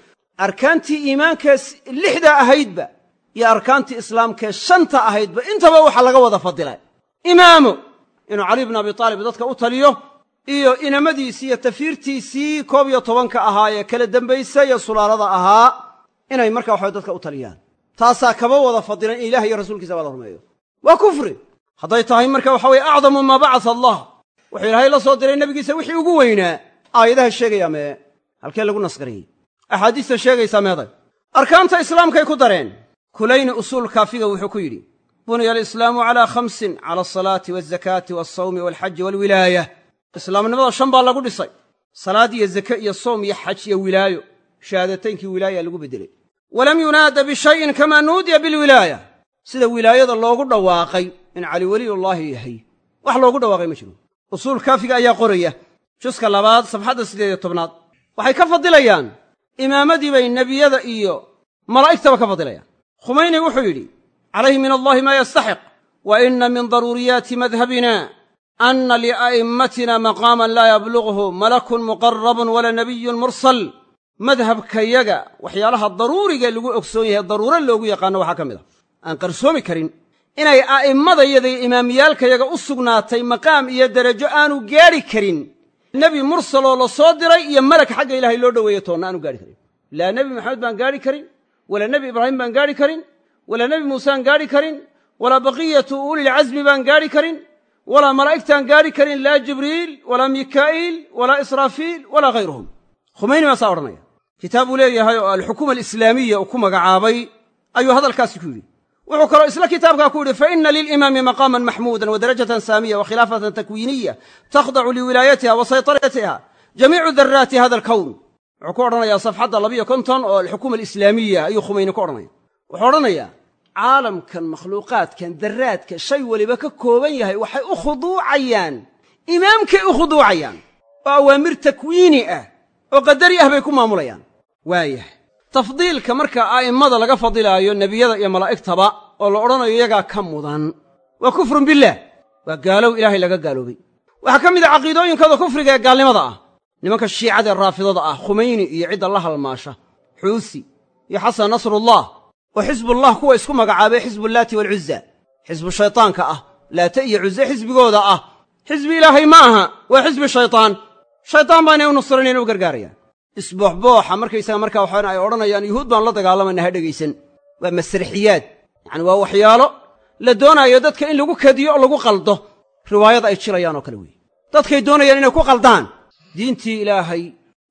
arkaantii iimaankee lixda ahaydba iyo arkaantii islaamkee shanta ahaydba intaba waxaa laga wada fadilay. Imaamo inuu cali bn abi taalib dadka u taliyo iyo inamadiisii iyo tafiirtiisii koob iyo tobanka ahaa ee kala dembaysa iyo sulaalada ahaa inay marka waxabay dadka u taliyaan. Taasaa kaba wada fadilan in ilaah iyo rasuulkiisa baa la rumeeyo. Waa kufri. Hadday tahay marka waxa weye acdamu maa bacasa allah. Wuxuu ilaahay la soo diray nebigiisa wixii ugu weynaa. Aayadaha sheegaya mee halkee lagu nasgariyey axaadiista sheegaysaa meeday. Arkaanta islaamkay ku dareen. Kulayni usuul kaafiga wuxuu ku yidhi buniya alislaamu calaa khamsin cala alsalaati walzakaati walsawmi walxaji walwilaaya islaamnimada shan baa lagu dhisay. Salaad iyo zake iyo soom iyo xaj iyo wilaayo. Shahaadataynkii wilaaya lagu beddelay walam yunaada bishayin kamaa nuudiya bilwilaaya sida wilaayada loogu dhawaaqay in cali weliyullaahi yahay. Wax loogu dhawaaqay ma jiro. Usuul kaafiga ayaa qoraya. Juska labaad safxadda siddeed iyo tobnaad. Waxay ka fadilayaan imaamadii bay nebiyada iyo malaa'igtaba ka fadilayaan khumayni wuxuu yidhi calayhi min allahi maa yastaxiq wa inna min daruuriyaati madhabina anna lia'immatina maqaaman laa yablughu malakun muqarabun walaa nabiyun mursal. Madhabkayaga waxyaalaha daruurigee lagu ogsoon yahay daruuro loogu yaqaanno waxaa ka mid a aan qarsoomi karin inay a'immadayada iyo imaamiyaalkayaga u sugnaatay maqaam iyo derajo aanu gaadhi karin nebi mursaloo la soo diray iyo malak xagga ilaahay loo dhoweeye toonna aanu gaadhi karin. Laa nebi maxamed baan gaadhi karin walaa nebi ibraahim baan gaadhi karin walaa nebi muusaan gaadhi karin walaa baqiyatu ulilcasmi baan gaadhi karin walaa malaa'igtaan gaadhi karin laa jibriil walaa mikaa'iil walaa israafiil walaa hayruhum khumayni baa saa odhanaya. Kitaabuu leeyahay oo alxukuma alislaamiya uu ku magacaabay ayuu hadalkaasi ku yidhi wuxuu kaloo isla kitaabkaa ku yidhi faina lilimaami maqaaman maxmuudan wa darajatan saamiya wa khilaafatan takwiiniya takhdacu liwilaayatiha wa saytaratiha jamiicu daraati hada alkown wuxuu ku odhanayaa safxadda labiyo konton oo alxukuma alislaamiya ayuu khumayni ku odhanaya. Wuxuu odhanayaa caalamkan makhluuqaadkan daraadka shay weliba ka kooban yahay waxay u khuduucayaan. Imaamkay u khuduucayaan. Oo awaamir takwiini ah oo qadari ah bay ku maamulayaan. Waayahay. Tafdiilka marka a'immada laga fadilaayo nebiyada iyo malaa'igtaba oo la odhanayo iyagaa ka mudan. Waa kufrun billaah waa gaalow ilaahay laga gaaloobay. Waxaa ka mid a caqiidooyinkooda kufriga ee gaalnimada ah. Nimanka shiicadaee raafidada ah khumayni iyo cidda la halmaasha xuusi iyo xasan nasrullah oo xisbullah kuwa isku magacaabay xisbullaati waalcuzza xisbu shaytaanka ah laate iyo cuzze xisbigooda ah. Xisbi ilaahay ma aha waa xisbi shaytaan. Shaytaan baanay u nusranayn u gargaarayaan. Isbooxbooxa markaysaga markaa waxaan ay odhanayaan yuhuud baan la dagaalamayna ha dhegaysan. Waa masraxiyaad yacani waa waxyaalo la doonaayo dadka in lagu kadiyo oo lagu qaldo. Riwaayada ay jirayaan oo kale weeye dadkay doonayaan inay ku qaldaan. Diintii ilaahay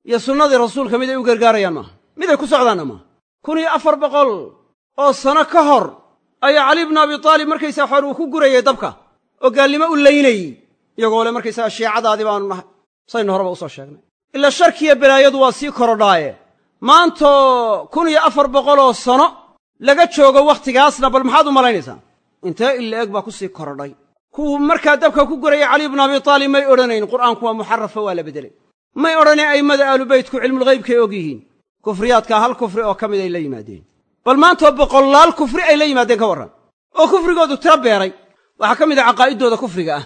iyo sunnadii rasuulka mid ay u gargaarayaan maaha. Mid ay ku socdaanna maaha. Kun iyo afar boqol oo sano ka hor ayaa cali bnu abi taalib markaysaa waxaan uu ku gurayay dabka oo gaalnimo u laynayey iyagoo le markaysaga shiicadaadii baanu nahay. Saynu horeba u soo sheegnay. Ilaa sharkiiyo balaayadu waa sii korodhaaye. Maantoo kun iyo afar boqoloo sano laga joogo wakhtigaasna bal maxaad u malaynaysaa? Intee illa eg baa ku sii korodhay. Kuwuu markaa dabka ku guraya cali bnu abi taalib may odhanayn qur'aanku waa muxarafa waa la beddelay may odhanayn a'immada aalubaytku cilmulghaybkay og yihiin. Kufriyaadkaa hal kufri oo ka mid ay la yimaadeen. Bal maantoo boqollaal kufri ay la yimaadeen ka warran. Oo kufrigoodu tiro beeray waxaa ka mid a caqaa'iddooda kufriga ah.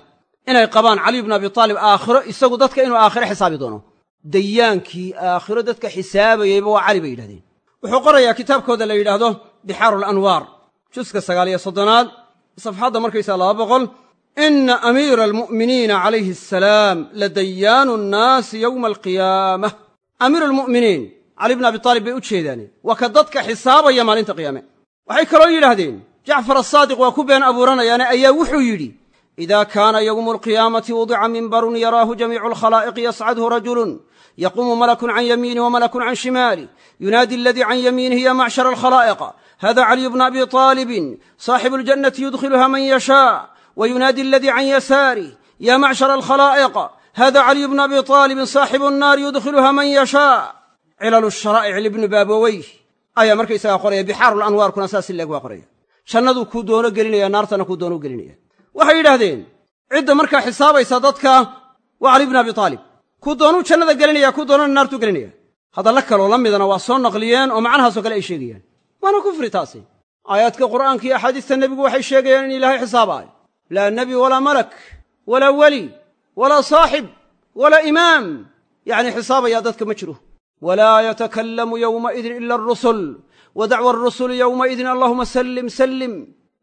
Inay qabaan cali bnu abi taalib aakhiro isagu dadka inuu aakhiro xisaabi doono. Dayaankii aakhiro dadka xisaabayeyba waa cali bay yidhahdeen. Wuxuu qorayaa kitaabkooda la yidhaahdo bixaaru alanwaar juska sagaal iyo soddonaad safxadda markaysaa laba boqol ina amiira almu'miniina calayhi asalaam la dayaanu nnaasi yowma alqiyaamah. Amiiru almu'miniin cali abi taalib bay u jeedaane waa ka dadka xisaabaya maalinta qiyaame. Waxay kaloo yidhaahdeen jacfar asaadiq waa ku been abuuranayaane ayaa wuxuu yidhi ida kaana yowmu alqiyaamati wudica minbarun yaraahu jamiicu alkhalaa'iqi yascadhu rajulun yaquumu malakun can yamiinih wamalakun can shimaalih yunaadi aladii can yamiinihi ya macshara alkhalaa'iqa caliyu bnu abi taalibin saaxibu aljannati yudkhiluha man yashaa wa yunaadi aladii can yasaarih ya macshara alkhalaa'iqa hada caliyu bnu abi taalibin saaxibu annaari yudkhiluha man yashaa cilalu sharaa'ic libni baaboweyh ayaa markaysagaa qoraya bixaaru lanwaarkuna saas ileeg waa qoraya jannaduu kuu doono gelinaya naartana kuu doono gelinaya waxay yidhaahdeen cidda markaa xisaabaysa dadka waa cali bnu abi taalib kuu doonuu jannada gelinaya kuu doonana naartuu gelinaya hadalla kaloo la midana waa soo naqliyeen oo macnahaasoo kale ay sheegayaan waana kufri taasi. Aayaadka qur'aanka iyo axaadiista nebigu waxay sheegayaan in ilaahay xisaabaayo laa nebi walaa malak walaa weli walaa saaxib walaa imaam. Yacni xisaabayaa dadka ma jiro. Walaa yatakallamu yowmaidin ila arusul wa dacwa arusuli yowmaidin allahuma sallim sallim.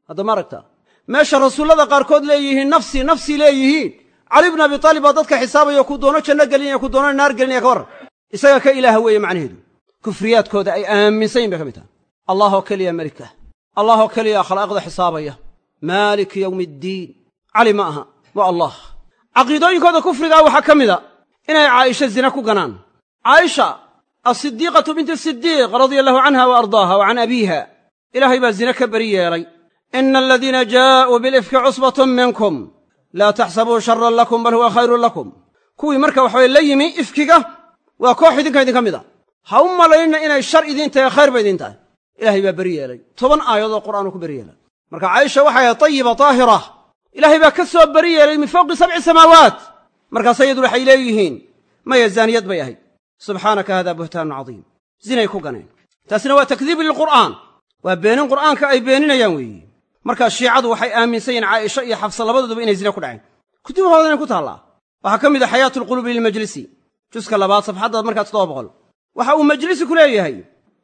Hadda ma aragtaa meesha rasuullada qaarkood leeyihiin nafsi nafsi leeyihiin. Cali bnu abi taalib baa dadka xisaabaya ku doono janno gelinaya ku doono naar gelinaya ka warran isaga ka ilaaha weeye macnaheedu. Kufriyaadkooda ay aaminsan yihiin bay ka mid tahay allah oo keliya melikah allah oo keliya khalaa'iqda xisaabaya. Maaliki yowmi iddiin cali ma aha. Waa allah. Caqiidooyinkooda kufrigaa waxaa ka mida inay caaisha zina ku ganaan. Caaisha asidiiqatu binti sidiiq radia allahu canha wa ardaaha wa can abiiha. Ilaahay baa zine ka beri yeelay. Ina aladiina jaa'uu bilifki cusbatun minkum. Laa taxsabuu sharan lakum bal huwa khayrun lakum. Kuwii marka waxaway la yimi ifkiga waa koox idinka idinka mid a. Ha u malaynna inay shar idiin tahay khayr ba idiin tahay ilaahay baa beri yeelay. Toban aayadoo qur'aanuu ku beri yeelay. Marka caaisha waxay ahayd tayiba taahira. Ilaahay baa ka soo beri yeelay min fawqi sabci samaawaat. Markaasa iyadu waxay leeyihiin maya zaaniyad bay ahayd. Subxaanaka hada buhtaanun cadiim. Zinay ku ganeen. Taasina waa takdiibu lilqur'aan. Waa beenin qur'aanka ay beeninayaan weeye markaa shiicadu waxay aaminsan yihiin caaisha iyo xafsa labadooduba inay zine ku dhaceen. Kutubahoodanay ku taallaa. Waxaa ka mid a xayaatu alqulubi lilmajlisi juska labaad safxadda markaa toddoba waxa uu majlisi ku leeyahay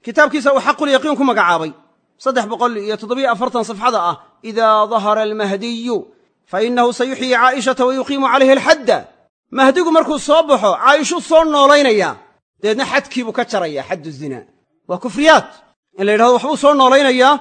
kitaabkiisa uu xaqulyaqiin ku magacaabay. Saddex boqol iyo toddobiyo afartan safxada ah idaa dahara almahdiyu fa innahu sayuxyii caa'ishata wa yuqiimu calayhi alxadda mahdigu markuu soo baxo caayishuu soo noolaynayaa dabeedna xadkiibuu ka jarayaa xaddu zinaa waa kufriyaad in la yidhahdo waxbuu soo noolaynayaa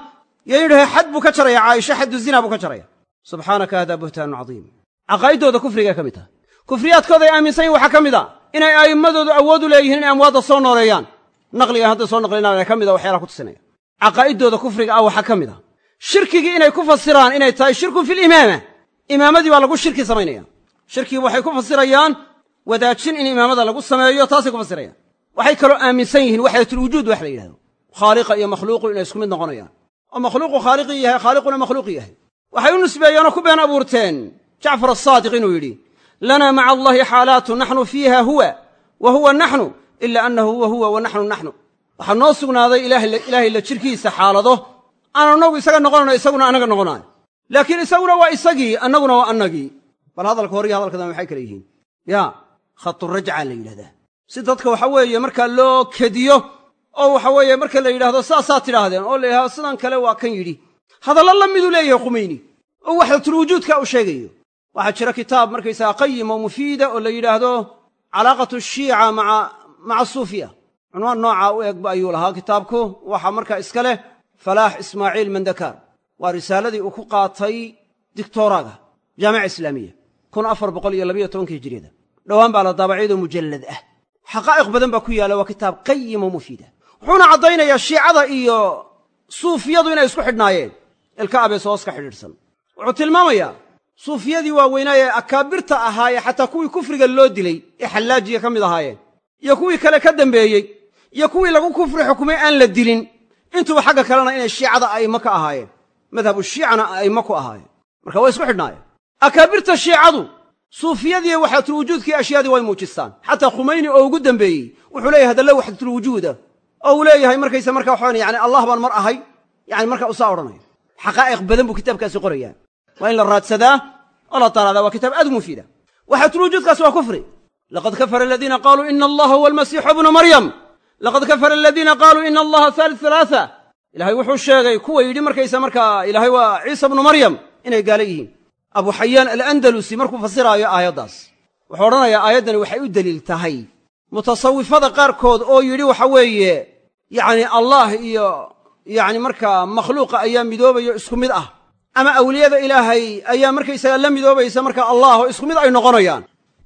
iyo in xad buu ka jaraya caaisha xaddu zinaa buu ka jaraya. Subxaanaka hada buhtaanun cadiim. Caqaa'iddooda kufrigay ka mid tahay kufriyaadkooday aaminsan yihiin waxaa ka mid a inay a'immadoodu awood u leeyihiin inay amwaadda soo nooleeyaan naqligan hadday soo naqlinaan ka mid a waxyaalaha ku tusinaya. Caqaa'iddooda kufriga ah waxaa ka mid a shirkigii inay ku fasiraan inay tahay shirkun filimaama imaamadii baa lagu shirki samaynaya shirkigii waxay ku fasirayaan wadaajin in imaamada lagu sameeyo taasay ku fasirayaan. Waxay kaloo aaminsan yihiin waxdatulwujuud wax la yidhahdo khaaliqa iyo makhluuqu inay isku mid noqonayaan. Oo makhluuqu khaaliqii yahay khaaliquna makhluuqi yahay. Waxay u nisbeeyeenoo ku been abuurteen. Jacfar asaadiq inuu yidhi lanaa maca allahi xaalaatu naxnu fiiha huwa wa huwa naxnu ila annahu huwa huwa wa naxnu naxnu. Waxaa noo sugnaaday ilaahay la jirkiisa xaalado. Aan annagu isaga noqonayno isaguna annaga noqonaayo. Laakiin isaguna waa isagii annaguna waa annagii. Bal hadalka hor iyo hadalka dambe maxay kale yihiin? Ya khaturajcaa la yidhahdaa si dadka waxa weeye markaa loo kediyo oo waxa weeye marka la yidhahdo saasaa tidhaahdeen oo la yidhahdo sidan kale waa kan yidhi. Hadallo la miduu leeyahay khumeyni oo waxdatulwujuudka u sheegayo. Waxaa jira kitaab markaysaga qayim oo mufiida oo la yidhaahdo calaaqatu shiica maa maca suufiya cunwaan noocaa u egba ayuu lahaa kitaabku. Waxaa markaa iska leh falaax ismaaciil mandakaar. Waa risaaladii uu ku qaatay dictoraaga jaamica islaamiya hijiriyada dhowaan baa la daabacyadoo mujallad ah. Xaqaa'iq badan baa ku yaalla waa kitaab qayim oo mufiida wuxuuna caddaynayaa shiicada iyo suufiyadu inay isku xidhnaayeen. Ilka abees hoos ka xidhiidhsan. Wuxuu tilmaamayaa suufiyadii waaweynaa ee akaabirta ahaayee xataa kuwii kufriga loo dilay ee xallaajiga ka mid ahaayeen iyo kuwii kale ka dambeeyey iyo kuwii lagu kufri xukumay aan la dilin. Intuba xagga kalena inay shiicada a'immo ka ahaayeen madhabu shiicana a'immo ku ahaayeen. Marka way isku xidhnaayeen. Akaabirta shiicadu suufiyadiiyo waxdatulwujuudkii ashyaadii way muujistaan. Xataa khumeyni oo ugu dambeeyey wuxuu leeyahay hadalla waxdatulwujuuda oo uu leeyahay markayse marka waxaan yani allah baan mar ahay yani marka usaa odhanaya. Xaqaa'iq badan buu kitaabkaasi qorayaa waa in la raadsadaa oo la taalaadaa waa kitaab aad u mufiida waxdatulwujuudkaasi waa kufri laqad kafara aladiina qaaluu ina allaha huwa almasiixu bnu maryam laqad kafara aladiina qaaluu ina allaha haalit halaaa ilahay wuxuu sheegay kuwa yidhi markaysa markaa ilaahay waa ciisa bnu maryam inay gaala yihiin abu xayaan alandalusi markuu fasiraayo aayaddaas wuxuu odhanayaa aayaddani waxay u deliil tahay mutasawifada qaarkood oo yidhi waxa weeye yacni allah iyo yacni markaa makhluuqa ayaa midoobayo isku mid ah ama awliyada ilaahay ayaa markaysagaa la midoobaysa marka allah oo isku mid ay noqonayaan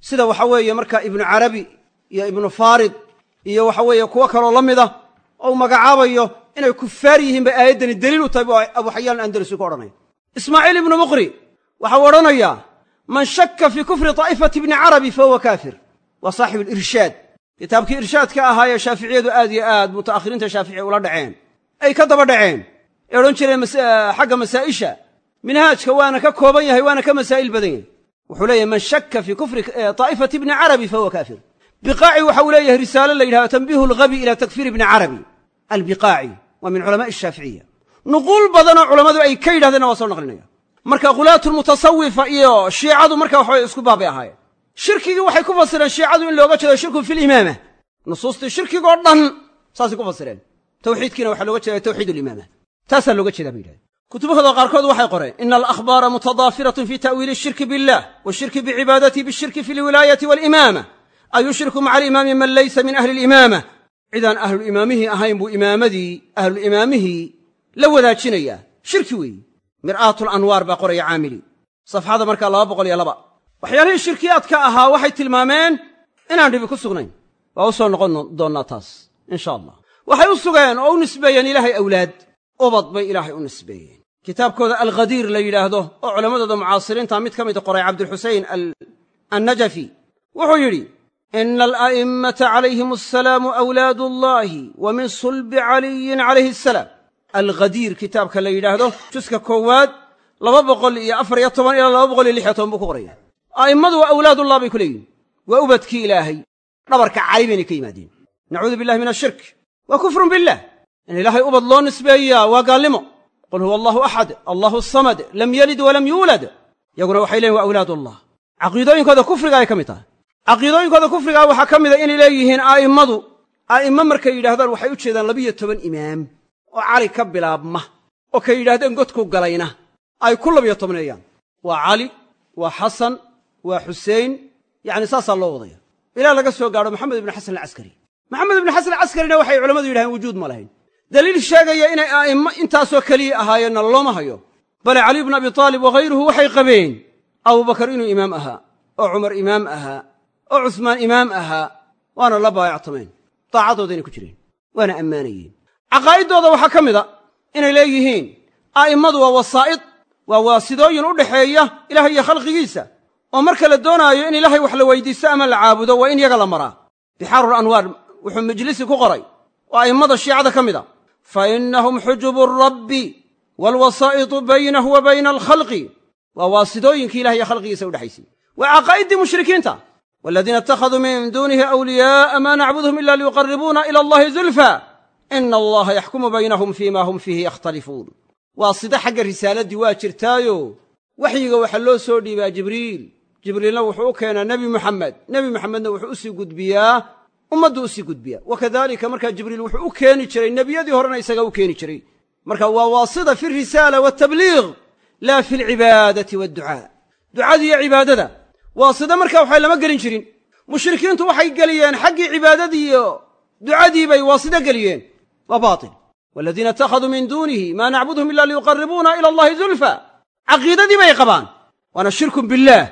sida waxa weeye marka ibnu carabi iyo ibnu faarid iyo waxa weeye kuwo kaloo la mida oo magacaabayo inay kufaar yihiin bay aayaddani deliil u tahay bu abu xayaan alandalusi ku odhanaya. Ismaaciil ibnu muqri waxau odhanayaa man shakka fii kufri taa'ifati ibni carabi fa huwa kaafir. Waa saaxibu alirshaad kitaabkii irshaadka ahaayee shaaficiyadu aad iyo aad muta'akhiriinta shaafici ula dhaceen. Ay ka daba dhaceen. Ee odhan jireen xagga masaa'isha. Minhaajka waana ka kooban yahay waana ka masaa'il badan yahay wuxuu leeyahay man shakka fii kufri taa'ifati ibni carabi fa huwa kaafir. Biqaaci waxa uu leeyahay risaalo la yidhahdo tanbiihu alghabi ila takfiir ibni carabi albiqaaci waa min culamaa'i ashaaficiya nuquul badanoo culammadu ay ka yidhahdeenna waa soo naqlinaya. Marka khulaatulmutasawifa iyo shiicadu marka waxaway isku baabay ahaayeen. Shirkigii waxay ku fasireen shiicadu in looga jeedo shirkun filimaama nusuustii shirkigoo dhan saasay ku fasireen. Tawxiidkiina waxaa looga kutubahooda qaarkood waxay qoreen ina alakhbaara mutadaafiratun fi ta'wiili ashirki billah washirki bicibaadatihi bishirki fi alwilaayati waalimaama an yushriku maca alimaami man laysa min ahli alimaama. Cidaan ahlulimaamihii ahayn buu imaamadii ahlulimaamihii la wadaajinayaa shirki weeyi. Mir'aatu lanwaar baa qoraya caamili. Safxada markaa laba boqol iyo laba. Waxyaalihii shirkiyaadka ahaa waxay tilmaameen inaan dhibi ku sugnayn. Waa u soo noqon doonnaa taas insha allah. Waxay u sugeen oo u nisbeeyeen ilaahay awlaad. Ubad bay ilaahay u nisbeeyeen kitaabkooda alkhadiir la yidhaahdo oo culammadooda mucaasiriinta mid ka mida qoray cabdulxuseyn annajafi wuxuu yidhi ina ala'immata calayhim asalaamu awlaadu allahi wa min sulbi caliyin calayhi asalaam alghadiir kitaabka la yidhaahdo juska koowaad laba boqol iyo afar iyo toban ilaa laba boqol iyo lix iyo toban buu ku qoraya a'immadu waa awlaadullah bay ku leeyihiin waa ubadkii ilaahay dhabarka cali baynay ka yimaadeen. Nacuudu billahi min ashirk waa kufrun billah. In ilaahay ubad loo nisbeeyaa waa gaalnimo qul huwa allahu axad allahu samad lam yelid walam yuulad yaguna waxay leeyihiin waa awlaadullah caqiidooyinkooda kufriga ay ka mid tahay caqiidooyinkooda kufrigaa waxaa ka mida inay leeyihiin a'immadu a'immo markay yidhahdaan waxay u jeedaan labiyo toban imaam oo cali ka bilaabma oo kay yidhahdeen godku galayna ay ku labiyo tobneeyaan waa cali waa xasan waa xusein yacni saasaa loo wadaya ilaa laga soo gaadho maxamed ibnu xasan alcaskari maxamed ibnu xasan alcaskarina waxay culammadu yidhahdeen wujuud ma lahayn daliil sheegaya inay a'immo intaasoo keliya ahaayeenna looma hayo. Bale caliy bnu abi taalib waghayruhu waxay qabeen abubakar inuu imaam ahaa oo cumar imaam ahaa oo cusmaan imaam ahaa waana la baayactameen daacadoodaynay ku jireen waana ammaanayeen. Caqaa'iddooda waxaa ka mid a inay leeyihiin a'immadu waa wasaa'id waa waasidooyin u dhaxeeya ilahay iyo khalqigiisa. Oo marka la doonaayo in ilaahay wax la weydiisto ama la caabudo waa in yaga la maraa. Bixaarul anwaar wuxuu majlisi ku qoray a'immada shiicada ka mid a fa innahum xujubu rabbi waalwasaa'itu baynahu wa bayna alkhalqi waa waasidooyinkii ilahay iyo khalqigiisa udhexaysay waa caqaa'iddii mushrikiinta waladiina ittakhaduu min duunihi awliyaa'a maa nacbuduhum ila liyuqarribuuna ila allahi zulfa ina allaha yaxkumu baynahum fiima hum fiihi yakhtalifuun waa sida xagga risaaladii waa jirtaayo waxyiga waxaa loo soo dhiibaa jibriil jibriilna wuxuu u keenaa nebi muxamed nebi muxamedna wuxuu u gudbiyaa ummaddu u sii gudbiyaa wa markaa jibriil wuxuu u keeni jiray nebiyadii horena isaga u keeni jiray. Marka waa waasida fi alrisaala waatabliiq laa fi alcibaadati waadducaa ducada iyo cibaadada waasida markaa waxay lama gelin jirin. Mushrikiintu waxay geliyeen xaggii cibaadadii iyo ducadii bay waasida geliyeen. Waa baatil. Waladiina ittakhaduu min duunihi maa nacbuduhum ila liyuqarribuuna ila allahi zulfa. Caqiidadii bay qabaan. Waana shirkun billaah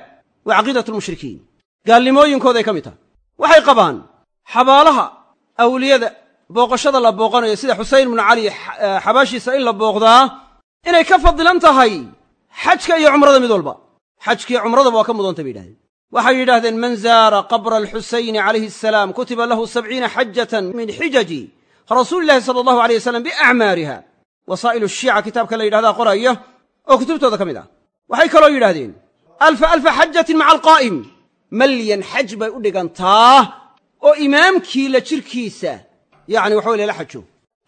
waa caqiidat lmushrikiin gaalnimooyinkooday ka mid tahay. Waxay qabaan xabaalaha awliyada booqashada la booqanayo sida xuseyn ibnu cali xabaashiisa in la booqdaa inay ka fadilan tahay xajka iyo cumrada mid walba. Xajkiiyo cumradaba waa ka mudantay bay yidhahdeen. Waxay yidhahdeen man zaara qabra alxusayni calayhi asalaam kutiba lahu sabciina xajatan min xijaji rasuuli illahi sala allahu alay wasalam biacmaariha. Wasaa'ilu shiica kitaabka la yidhahdaa qoraya oo kutubtooda ka mid ah. Waxay kaloo yidhahdeen alfa alfa xajatin maca alqaa'im malyan xaj bay u dhigantaa oo imaamkii la jirkiisa yacni waxa weye lala xajo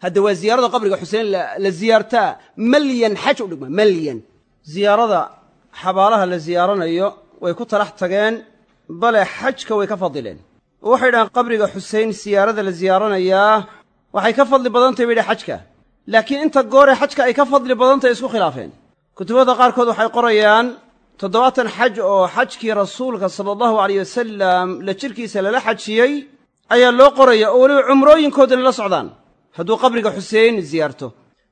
hadda waa ziyaarada qabriga xuseen la ziyaartaa malyan xaj u dhigma malyan. Ziyaarada xabaalaha la ziyaaranayo way ku talax tageen bale xajka way ka fadileen waxay yidhahaan qabriga xusein siyaarada la ziyaaranayaa waxay ka fadli badantahy bay yidhaha xajka. Laakiin inta gooree xajka ay ka fadli badantahy isku khilaafeen. Kutubada qaarkood waxay qorayaan toddobaatan xaj oo xajkii rasuulka sala allahu aleyh wasalam la jirkiisa lala xajiyey ayaa loo qoraya oo weliba cumrooyinkoodana la socdaan. Hadduu qabriga xusein ziyaarto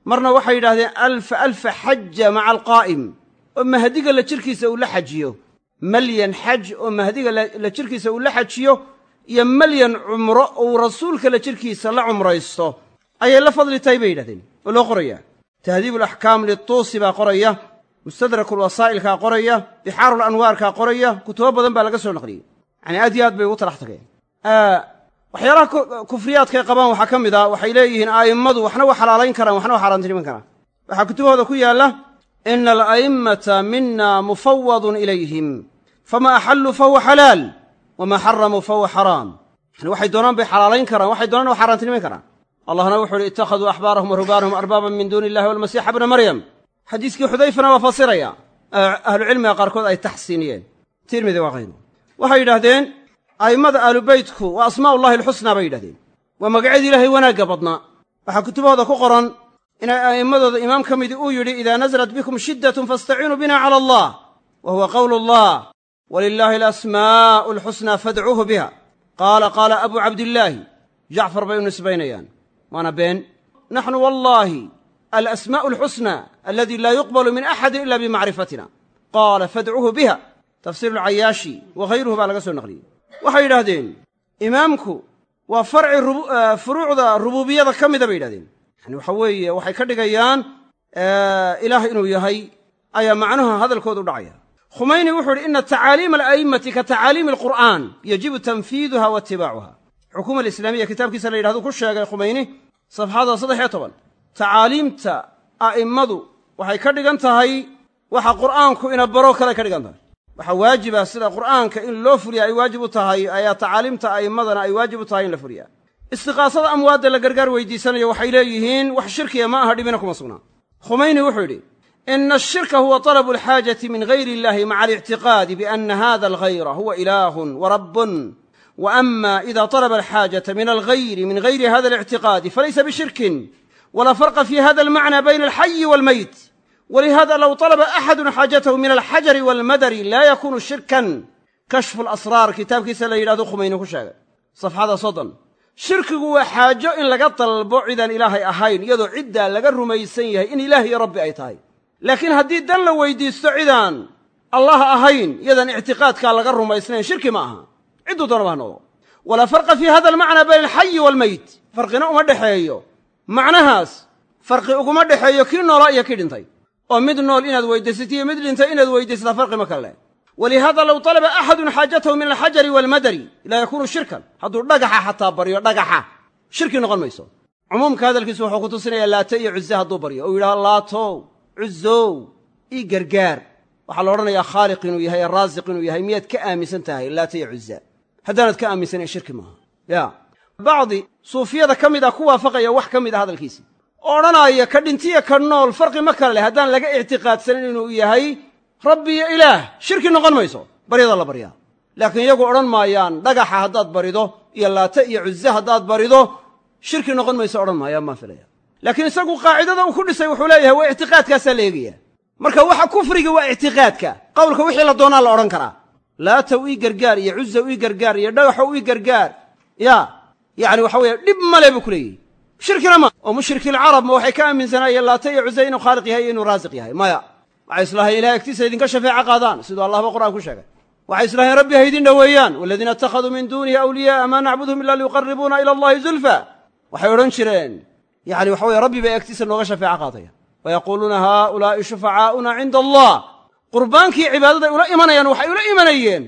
marna waxay yidhahdeen alfa alfa xaja maca alqaa'im oo mahdiga la jirkiisa uu la xajiyo. Malyan xaj oo mahdiga la jirkiisa uu la xajiyo iyo malyan cumro uu rasuulka la jirkiisa la cumraysto. Ayay la fadli tahay bay yidhahdeen oo loo qorayaa tahdiib alaxkaam lituusi baa qoraya mustadrak ulwasaa'ilkaa qoraya bixaarul anwaarkaa qoraya kutubo badan baa laga soo naqliyey. Yacanii aad iyo aad bay ugu talax tageen. Waxyaalaha kufriyaadkay qabaan waxaa ka mid a waxay leeyihiin a'immadu waxna waa xalaalayn karaan waxna waa xaaraantiniman karaan. Waxaa kutubahooda ku yaalla ina ala'immata mina mufawadun ilayhim fama axalluu fahuwa xalaal wama xaramuu fahuwa xaraam. Yani waxay doonaan bay xalaalayn karaan waxay doonaan waa xaaraantiniman karaan. Allahna wuxu uhi ittakhaduu axbaarahum wa rubaanahum xadiiskii xudayfana waa fasiraya. Ahlucilmiga qaarkood ay taxsiiniyeen. Tirmidi waa hayru waxay yidhahdeen a'immada aalubeytku waa asmaa ullahi alxusnaa bay yidhahdeen waa magacyadii ilaahay wanaagga badnaa. Waxaa kutubahooda ku qoran inay a'immadooda imaam ka midii uu yidhi idaa nasalat bikum shiddatun fastaciinuu bina cala allah wa huwa qowlu allah walilaahi alasmaa'u alxusnaa fadcuuhu biha. Qaala qaala abuu cabdillaahi jacfar bay u nisbaynayaan. Waana been naxnu wallaahi alasmaa'u alxusnaa aladii laa yuqbalu min axadin ila bimacrifatina qaala fadcuuhu biha tafsiir alcayaashi wa hayruhu baa laga soo naqliyey waxay yidhaahdeen imaamku waa farci furuucda rubuubiyada ka mida bay yidhahdeen yani waxa weeye waxay ka dhigayaan ilaah inuu yahay ayaa macnuha hadalkooda u dhacaya khumayni wuxuu yidhi ina tacaaliima ala'immati ka tacaaliimi alqur'aan yajibu tanfiiduha wa itibaacuha xukuuma alislaamiya kitaabkiisa la yidhahdu ku sheegay khumayni safxada saddex iyo toban tacaaliimta a'immadu waxay ka dhigan tahay waxa qur'aanku ina baro kale ka dhigan tahay. Waxaa waajiba sida qur'aanka in loo fuliya ay waajib u tahay ayaa tacaaliimta a'immadana ay waajib u tahay in la fuliyaa istiqaasada amwaadda la gargaar weydiisanayo waxay leeyihiin wax shirkiya ma aha dhibina kuma sugnaa khumayni wuxuu yidhi ina ashirka huwa talabu alxaajati min gayri illahi maca alictiqaadi biana hada alghayra huwa ilaahun wa rabbun. Wa ama ida talaba alxaajata min alghayri min gayri hada alictiqaadi falaysa bishirkin wala farqa fi hada almacna bayna alxayi walmayt walihada low talaba axadun xaajatahu min alxajari walmadari laa yakunu shirkan kashfu lasraar kitaabkiisa la yidhahdo khumayni ku sheegay safxada soddon shirkigu waa xaajo in laga dalbo cidaan ilaahay ahayn iyadoo ciddaa laga rumaysan yahay in ilaah iyo rabbi ay tahay laakiin haddii dan la weydiisto cidaan allah ahayn iyadaan ictiqaadkaa laga rumaysnayn shirki ma aha cidduu doonaba ha noqdo walaa farqa fii hada almacna bayna alxayi waalmeyt farqina uma dhexeeyo macnahaas farqi uguma dhexeeyo kii noolaa iyo kii dhintay. oo mid nool inaad weydiisata iyo mid dhintay inaad weydiisataa farqi ma kale. walihaada low talaba axadun xaajatahu min alxajari waalmadari laa yakuunu shirkan. hadduu dhagaxa xataa baryo dhagaxa. shirki noqon mayso. cumuumka hadalkiisu wuxuu ku tusinayaa laate iyo cuze hadduu baryo. ou yidhaha laatow cuzow ii gargaar. waxaa la odhanayaa khaaliq inuu yahay raasiq inuu yahay miyaad ka aaminsan tahay? Laata iyo cuza haddaanaad ka aaminsanayn shirki maaha. Ya bacdi suufiyada ka mid ah ku waafaqaya wax ka mid ah hadalkiisii oo odhanaaya ka dhintiya ka nool farqi ma kale leh. Haddaan laga ictiqaadsanin inuu yahay rabbi iyo ilaah shirki noqon mayso. Baryada la baryaa. Laakiin iyagu odhan maayaan dhagaxa haddaad barido iyo laate iyo cuze haddaad barido shirki noqon mayso odhan maayaan maan filaya laakiin isagu qaacidada uu ku dhisay wuxuu leeyahay waa ictiqaadkaasaa la eegaya marka waxa kufriga waa ictiqaadka. Qowlka wixii la doonaa la odhan karaa. Laatow ii gargaar iyo cuzow ii gargaar iyo dhagaxow ii gargaar. Ya yacni waxa weeye dhib male buu ku leeyahy shirkina ma. Oo mushrikilcarab ma waxay ka aaminsanaayeen laate iyo cuze inuu khaaliq yahay iyo inuu raasiq yahay. Maya waxay islahayen ilahay agtiisa idinka shafeeco qaadaan. Siduu allahba qur'aan ku sheegay. Waxay islahayeen rabbi ha idin dhoweeyaan waladiina ittakhaduu min duunihi awliya'a maa nacbuduhum ila liyuqaribuuna ila allahi zulfa. Waxay odhan jireen yacni waxa weye rabbi bay agtiisa nooga shafeeco qaadayaan. Wayaquuluuna haaulaa'i shufacaa'una cinda allah qurbaankii cibaadaday ula imanayaan waxay ula imanayeen.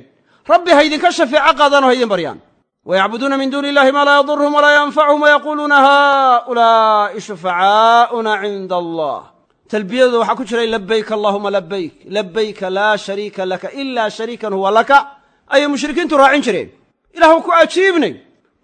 Rabbi ha idinka shafeeco qaadaan oo ha baryaan wayacbuduuna min duuni illahi maa laa yaduruhum walaa yanfacuhum wayaquuluuna haaulaa'i shufacaa'una cinda allah talbiyadooda waxaa ku jiray labayk allahuma labayk labayka laa shariika laka ilaa shariikan huwa laka ayay mushrikiintu raacin jireen ilaahu ku ajiibnay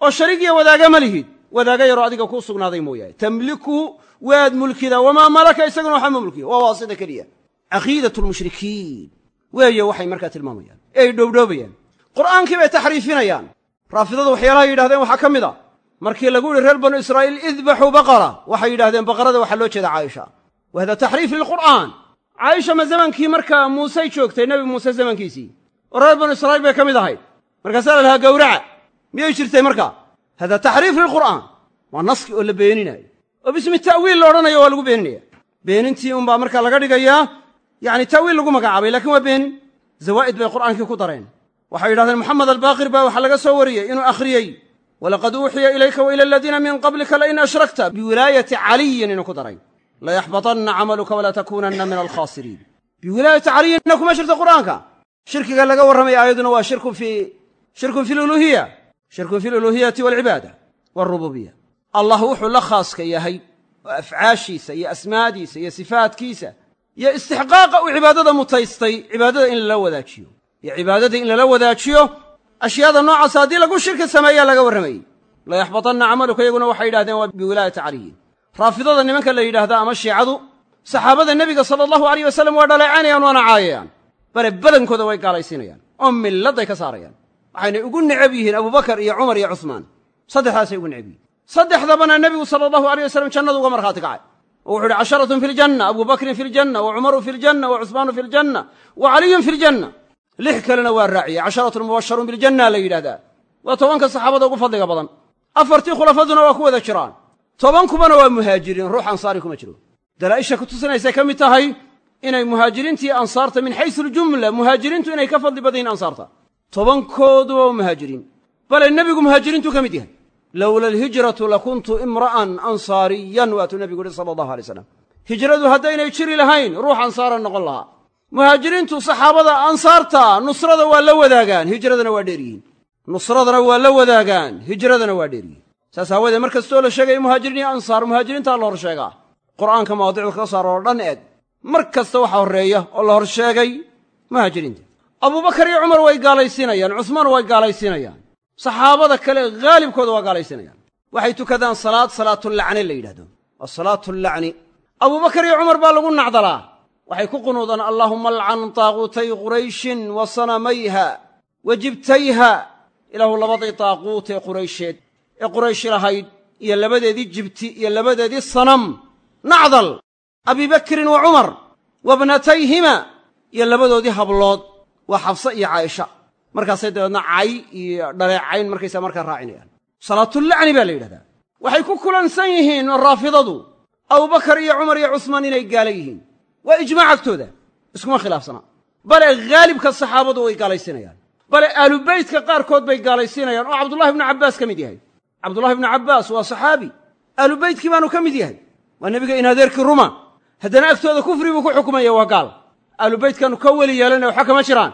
oo shariigiyo wadaaga ma lihid wadaaga yaroo adiga kuu sugnaaday mooyaane tamliku waad mulkidaa wamaa malaka isaguna waxba ma mulkiyo waa waasida keliya caqiidat lmushrikiin weeye waxay markaa tilmaamayaan ee ay dhowdhoobayaan qur'aankii bay taxriifinayaan raafidadu waxyaalaha yidhahdeen waxaa ka mid a. Markii lagu yihi reer banu israa'iil idbaxuu baqara. Waxay yidhahdeen baqarada waxaa loo jeeda caaisha. Wa hada taxriif lilqur'aan. Caaisha ma zamankii markaa muusey joogtay nebi muuse zamankiisii. Oo reer banu israa'iil bay ka mid ahayd. Markaasaa la lahaa gowraca miyay jirtay markaa hada taxriif lilqur'aan. Waa naski oo la beeninayo oo bismi ta'wiil la odhanayo waa lagu beeninaya. Beenintii unbaa markaa laga dhigayaa yacni ta'wiil lagu magacaabay lakiin waa beenin. Zawaa'id bay qur'aankii ku dareen waxay yidhahdeen moxamed albaaqir baa waxaa laga soo wariyey inuu akhriyey. Walaqad uuxiya ilayka wa ila aladiina min qablika lain ashrakta biwilaayati caliyin inuu ku daray. Layaxbatanna camaluka walaa takuunanna min alkhaasiriin biwilaayati caliyinna kuma jirto qur'aanka. Shirkiga laga warramaya aayaduna waa shirkun fii shirkun fi luluhiya shirkun fi luluhiyati walcibaada walrububiya allah wuxuu la khaaska yahay oo afcaashiisa iyo asmaadiisa iyo sifaadkiisa iyo istixqaaqa uu cibaadada mutaystay cibaadada in lala wadaajiyo iyo cibaadada in lala wadaajiyo ashyaada noocaasa haddii lagu shirki sameeyaa laga warramayey layaxbatanna camaluka iyaguna waxay yidhahdeen waa biwilaayati caliyin. Raafidada nimanka la yidhaahda ama shiicadu saxaabada nebiga sala allahu alayh wasalam waa dhaleecaynayaan waana caayayaan. Bale badankooda way gaalaysiinayaan oo milladday ka saarayaan. Waxaynay ugu necab yihiin abubakar iyo cumar iyo cuhmaan saddexdaasay ugu necab yihiin. Saddexdabana nebigu sala allahu aleyh wasalam jannadu uga markhaati kacay. Oo wuxu uhi casharatun fi ljanna abu bakrin fi ljanna wa cumaru fi ljanna wa cusmaanu fi ljanna wa caliyun fi ljanna lix kalena waa raaciyey casharatun mubasharuun biljanna la yidhahdaa waa tobanka saxaabada ugu fadliga badan. Afartii khulafaduna waa ku wada jiraan. Tobankubana waa muhaajiriin ruux ansaari kuma jiro. Dalaa'isha ku tusinaysay ka mid tahay inay muhaajiriintii ansaarta min xaysu aljumla muhaajiriintu inay ka fadli badan ansaarta. Tobankooduba waa muhaajiriin bale nebigu muhaajiriintuu ka mid yahay. Lowla alhijratu lakuntu imra'an ansaariyan waatuu nebigu yihi sala allahu alay slam hijradu haddaynay jiri lahayn ruux ansaaran noqon lahaa muhaajiriintu saxaabada ansaarta nusrada waa la wadaagaan hijradana waa dheeryihiin nusradana waa la wadaagaan hijradana waa dheeryihiin saas aawoodee mar kastoo la sheegaya muhaajiriin iyo ansaar muhaajiriintaa la hor sheegaa qur'aanka mawaadicda kaga soo arooro dhan eeg mar kasta waxaa horreeya oo la hor sheegay muhaajiriinta. Abubakar iyo cumar way gaalaysiinayaan cusmaan way gaalaysiinayaan saxaabada kale haalibkooda waa gaalaysiinayaan waxay tukadaan salaad salaatulacni la yidhahdo waa salaatulacni abubakar iyo cumar baa lagu nacdalaa waxay ku qunuudaan allaahuma alcan taaquutay qurayshin wa sanamayha wa jibtayha. Ilaahu labadii taaquut ee quraysheed ee qurayshi lahayd iyo labadeedii jibti iyo labadeedii sanam. Nacdal abibakrin wa cumar wa bnatayhima iyo labadoodii hablood waa xabse iyo caaisha markaasay dabeedna cay iyo dhaleecayn markaysaa markaa raacinayaan salaatulacni baa la yidhahdaa. Waxay ku kulansan yihiin raafidadu abubakar iyo cumar iyo cusmaan inay gaala yihiin waa ijmaac agtooda iskuma khilaafsanaa. Bale haalibka saxaabadu way gaalaysiinayaan bale aalubeytka qaarkood bay gaalaysiinayaan oo cabdullahi ibnu cabbaas ka mid yahay. Cabdullahi ibnu cabbaas waa saxaabi. Aalubeytkii baanu ka mid yahay. Waa nebiga in adeerkii ruma. Haddana agtooda kufri buu ku xukumaya waa gaal. Aalubeytkaanu ka weli yeelanaya waxba kama jiraan.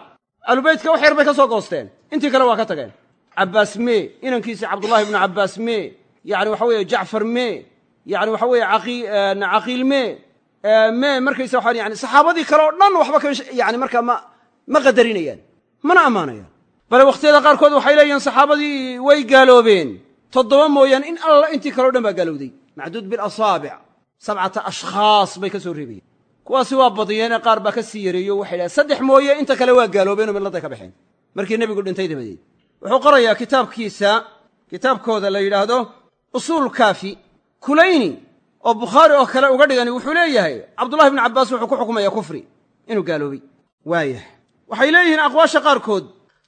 Aalubeytka wax yar bay ka soo goosteen. Intii kale waa ka tageen. Cabbaas mee inankiisa cabdullahi ibnu cabbaas mee yacni waxa weeye jacfar mee yacni waxa weeye caqiil mee mee markaysa waxaan yani saxaabadii kale oo dhan waxba ka yani markaa ma ma qadarinayaan mana ammaanayaan. Bale wakhtiyada qaarkood waxay leeyihiin saxaabadii way gaaloobeen. Toddoba mooyaan in alla intii kale o dhan baa gaalowday. Macduud bilasaabic sabcata ashkhaas bay ka soo reebayeen kuwaasi waa badiyeenee qaar baa ka sii yareeyo waxay dhahen saddex mooye inta kale waa gaaloobeen oo milladday ka baxeen. Markii nebigu dhintay dabadeed. Wuxuu qorayaa kitaabkiisa kitaabkooda la yidhaahdo usuul kaafi kulayni oo bukhaari oo kale uga dhigani wuxuu leeyahay cabdullahi ibnu cabbaas wuxuu ku xukumaya kufri inuu gaaloobay. Waayah waxay leeyihiin aqwaasha qaarkood.